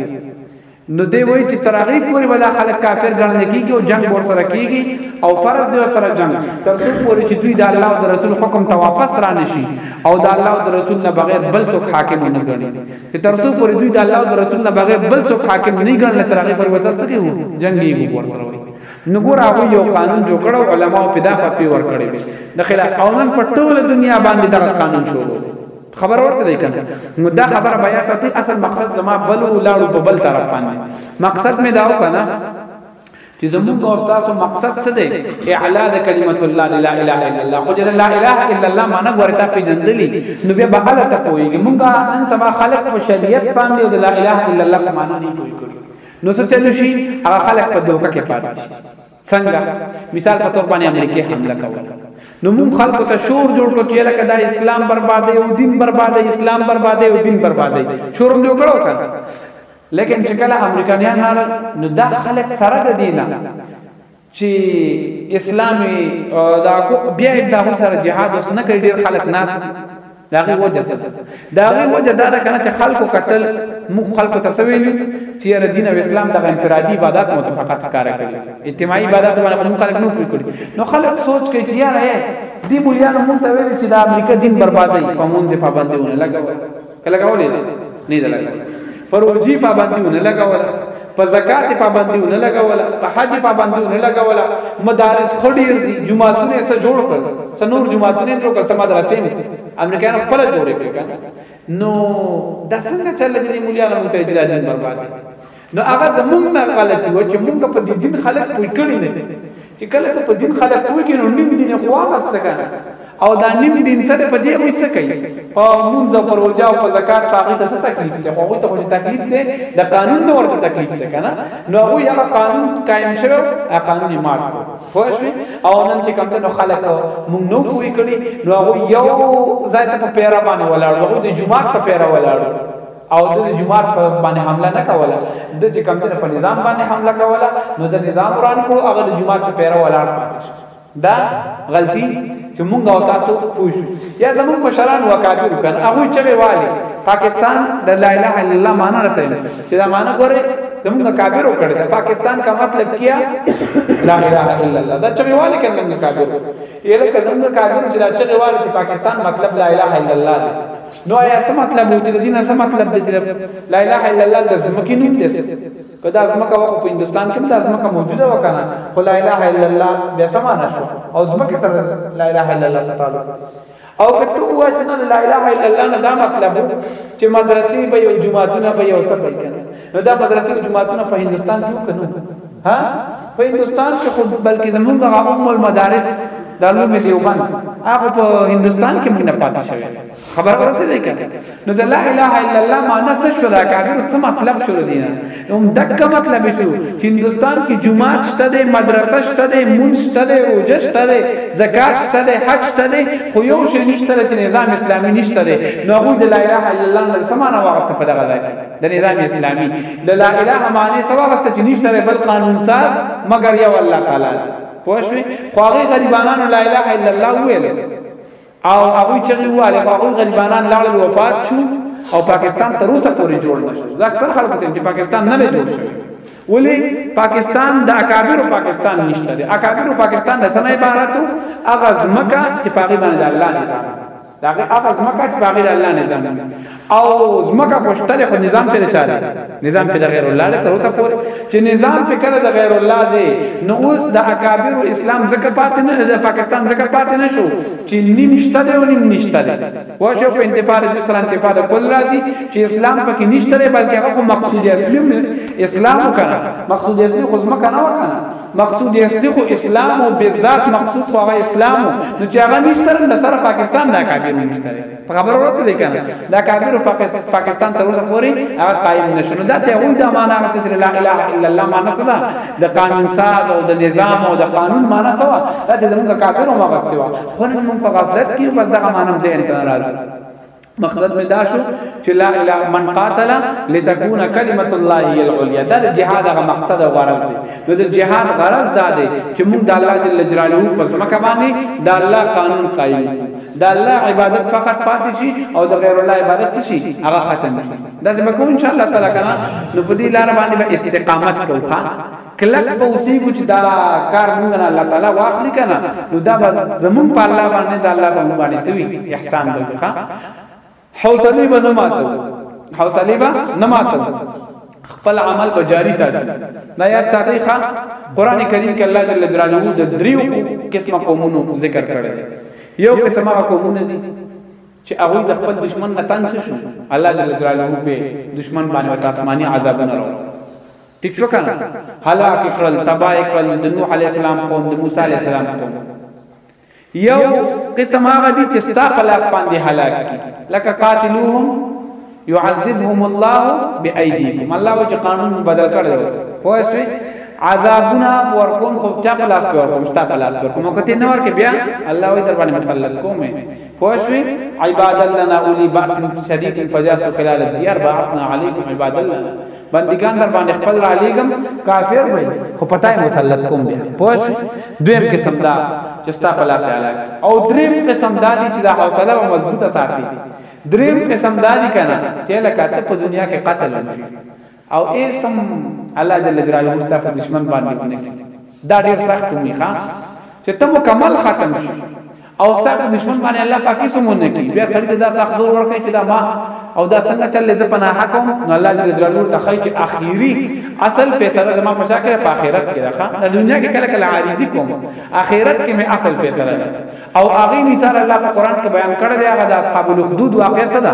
نو دی وایي چې تر هغې پورې به دا خلک کافر ګڼل کېږي او جنګ به ورسره کېږي او فرض دی ورسره جنګ تر څو پورې چې دوی د الله او د رسول حکم ته واپس را نه شي او د الله او د رسول نه بغیر بل څوک حاکم ونه ګڼي چې تر څو پورې دوی د الله او د رسول نه بغیر بل څوک حاکم نه ګڼل تر هغې پورې به سره څه کوي جنګېږو ورسره وایي نو ګوره هغوی یو قانون جوړ کړی او علماو پرې دا فتوې ورکړې وې د خلاف او نن په ټوله دنیا باندې دغه قانون شروع دی خبر ورته دی کنه نو دا خبره بیا ساتي اصل مقصد زما بل ولاړو په بل طرف باندې مقصد می داو کنه چې زمونږ او تاسو مقصد څه دی اعلا د کلمت الله لا اله الا الله خو جره لا اله الا الله معنی ورته پیدندلی نو بیا به الله ته پويږي مونږ نن سبا خلق په شریعت باندې او د لا اله الا الله په معنی نه پوي کړی نو څه چلو شي هغه خلق په دوکه کې پاتې شي څنګه مثال په تور باندې امریکای حمله کوله نو مونږ خلکو ته شور جوړ کړو چې لکه دا اسلام بربادي او دین بربادي اسلام بربادي او دین بربادي شور هم جوړ کړو کنه لیکن چې کله امریکایان راغل نو دا خلک سره د دینه چې اسلامي دا بیا دا سره جهاد اوس نه کوي ډیر خلک ناس دي د هغې وجه څه ده؟ د هغې وجه دا ده کنه چې خلکو کتل، موږ خلکو ته څه ویلي چې یاره دین او اسلام دغه انفرادي عبادات مو ته فقط ښکاره کړي، اجتماعي عباداتو باندې خو موږ خلک نه پوه کړي، نو خلک سوچ کوي چې یاره ای دې مولیانو موږ ته ویلي چې د امریکا دین بربادوي، په مونځ یې پابندي ونه لګوله، که لګولې ده؟ نه یې ده لګولې. پروجی پابندی ونه لګوله په زکات پابندی ونه لګوله په حج پابندی ونه لګوله مدارس خډیر دي جمعهتونه سره جوړ کړ سنور جمعهتونه جوړ کړ سم مدرسې امریکایان خپل جوړ کړ کنه نو دا څنګه چل دي مولیانو مونږ ته اجرا دین برباد دي نو هغه زمونږ نه غلطي و چې مونږ په دې دین خلک پوي کړی نه دي چې کله ته په دین خلک پوه کې نو نیم دین خو واغسته کنه او دا نیم دین څه په دې خو څه کوي په مونږ او پر وجا او په زکات په هغه ته څه تکلیف ته خو ته خو تکلیف ته د قانون نه ورته تکلیف ته کنه نو هغه هغه قانون قائم شوی هغه قانون مات کړ خو شوی او نن چې کوم د خلک مونږ نو پوي کړی نو هغه یو ځای ته په پیرا باندې ولاړ هغه د جمعات په پیرا ولاړ او د دې جماعت په باندې حمله نه کوله د چې کم دنه په نظام باندې حمله کوله نو د نظام وران کړو هغه د جماعت په پیرو ولاړ پاتې شو دا غلطي چې مونږ او تاسو پوه شو یا زمونږ مشران وکابیر کن هغه چغه والی پاکستان د لا اله الا الله معنی راته چې دا معنی ګوره زمونږ کابیر کړی دا پاکستان کا مطلب کیا لا اله الا الله دا چغه والی کن زمونږ کابیر یله کن زمونږ کابیر چې دا چغه والی چې پاکستان مطلب لا اله الا الله دی نو آیا څه مطلب و چې د دین څه مطلب دی چې لا اله الا الله د زمکې نوم دی که دا زمکه وخت په هندستان کې دا زمکه موجوده وکنه خو لا اله الا الله بیا سمانه شو او زمکه سره لا اله الا الله ستالو او که ته وای چې نه لا اله الا الله نه دا مطلب چې مدرسې به یو جمعهتون به یو څه پېکنه نو دا مدرسې او جماعتونه په هندستان کې وکنو ها په هندستان کې خود بلکې زمونږه ام المدارس د علوم دیوبند هغه په هندستان کې موږ نه پاتې شوی خبر ورته دی کنه نو د لا اله الا الله معنی څه شو دا کافر څه مطلب شو دینه نو دک مطلب شو چې هندستان کې جمعات شته دی مدرسه شته دی مون شته دی روزه شته دی زکات شته دی حج شته دی خو یو شی نشته چې نظام اسلامي نشته دی نو هغه د لا اله الا الله نه سمانه واغسته په دغه ځای کې د نظام اسلامي د لا اله معنی سوا وخت چې نشته بل قانون ساز مگر یو الله تعالی پوښوي خو هغه غریبانو لا اله الا الله ویل او هغه چې واله هغه غریبانان لاړ وفات شو او پاکستان تر اوسه پورې جوړ نشو دا اکثر خلکو ته چې پاکستان نه جوړ شوی ولی پاکستان د اکابر پاکستان نشته دی اکابر پاکستان د څه نه عبارت هغه ځمکه چې پاګې باندې الله نظام د هغه هغه ځمکه چې په هغې د الله نظام وي او ځمکه خو شته دی خو نظام پرې چا دی نظام پرې د غیر الله دی تر اوسه پورې چې نظام پرې کله د غیر الله دی نو اوس د اکابرو اسلام ځکه پاتې نه د پاکستان ځکه پاتې نه شو چې نیم شته دی او نیم نشته دی واه شو په انتفاع د سره انتفاع د کل راځي چې اسلام پکې نشته دی بلکې هغه خو مقصود اسلام اسلام وکړه مقصود اسلام خو ځمکه نه وکړه مقصود اصلي خو اسلام او بالذات مقصود خو هغه اسلام نو چې هغه نشته نو سره پاکستان دا کابیرو نشته په خبرو ورته دی کنه دا کابیرو پاکستان تر اوسه پورې هغه قائم نشو نو دا ته وای دا معنا هغه چې لا اله الا الله معنا څه ده د قانون صاحب او د نظام او د قانون معنا څه و دا ته زمونږ کابیرو ما غستوا خو نن موږ په غفلت کې بس دا معنا هم ذهن ته راځي مقصد می دا شو چې لا اله من قاتل لتكون کلمت الله هي العليا دا د جهاد غ مقصد او غرض دی نو د جهاد غرض دا دی چې موږ د الله جل جلاله په ځمکه باندې د الله قانون قائم کو د الله عبادت فقط پاتې شي او د غیر الله عبادت څه شي هغه ختم شي دا چې بکو ان شاء الله تعالی کنه نو په دې لار باندې به استقامت کوو کلک په اوسیږو چې دا کار مونږ نه الله تعالی واخلي کنه نو دا به زمونږ په الله باندې نه دا الله په مونږ باندې سوي احسان به وي ښا حوصله به نه ماتو حوصله به نه ماتو خپل عمل به جاری ساتي دا یاد ساتي ښا قران کریم کې الله جل جلاله د دریو قسمه قومونو ذکر کړی دی یو قسم هغه قومونه دي چې هغه د خپل دشمن نه تنګ شو الله جل جلاله په دشمن باندې وت آسماني عذابونه راوست ټیک شو کنه هلاک کړل تباہ کړل د نوح علی السلام قوم د موسی علی السلام قوم یو قسم هغه دي چې ستا په لاس باندې هلاک کی لکه قاتلوهم يعذبهم الله بايديكم الله وجه قانون بدل کړ دی اوس پوه شئ عذابنا ورکوم خو چا په لاس ورکوم ستا په لاس ورکوم کته نور کې بیا الله وی در باندې مسلط کوم پوه شئ عباد لنا اولي باس شديد فجاسوا خلال الديار بعثنا عليكم عباد لنا بندگان در باندې خپل را لېګم کافر وي خو پتاي مسلط کوم بیا پوه شي دویم قسم دا چې ستا په لاس علاج او دریم قسم دا دي چې دا حوصله به مضبوطه ساتي دریم قسم دا دي کنه چې لکه ته په دنیا کې قتل هم شي او ایسم الله جل جلاله ستا په دشمن باندې ونکي دا ډیر سخت وي ښا چې ته مکمل ختم شي او ستا په دشمن باندې الله پاکي سمونه کی بیا سړی ته دا سخت زور ورکړي چې دا ما او دا څنګه چل لې په نه حکم نو الله جل جلاله ته خی چې اخیری اصل فیصله زما په شاکره په آخرت کې راخه د دنیا کې کله کله عارضی کوم آخرت کې مې اصل فیصله ده او هغه مثال الله په قران کې بیان کړی دی هغه د اصحاب الاخدود واقع صدا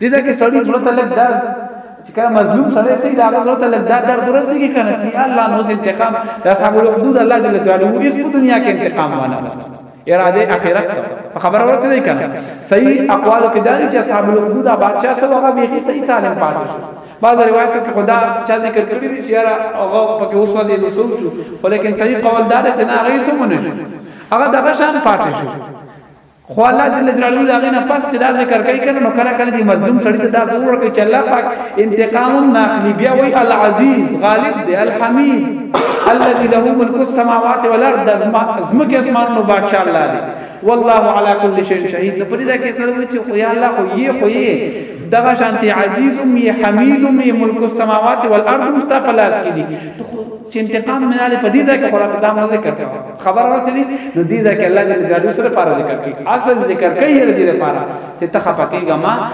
دې دا کې سړی زړه ته لګ درد چې کله مظلوم سړی سي دا زړه ته لګ درد درد ورسېږي کنه چې الله نو انتقام د اصحاب الحدود الله جل جلاله اس په دنیا کې انتقام وانه غوښت اراده اخرت ته په خبره ورته نه کنه صحیح اقوال کې دالي چې اصحاب الحدود بادشاہ سره هغه بيخي صحیح تعلیم پاتې شو بعض روایتو کې خدا چا ذکر کړی دی چې یاره هغه پکې اوس ولې د سوچ شو ولیکن صحیح قول دار چې نه هغه سمونه شو هغه دغه شان پاتې شو خو الله جل جلاله دا غینه پس چې دا ذکر کوي کنه نو کله کله دې مظلوم سړی ته دا ضرور کوي چې الله پاک انتقام ناخلی بیا وای العزیز غالب دی الحمید الذي له ملك السماوات والارض ازمک اسمانونو بادشاہ الله دی والله على كل شيء شهید نو پرې دا کې سره وي چې خو یا الله خو یې خو یې دغه شانتي عزیزم یې حمیدم یې ملک السماوات والارض مستقلاس کې دي چې انتقام من علی په دې ځای کې قرآن دا مو ذکر کړو خبر راته دي نو دې ځای کې الله جل جلاله سره پاره ذکر کوي اصل ذکر کوي دې لپاره چې تخه پکېګه ما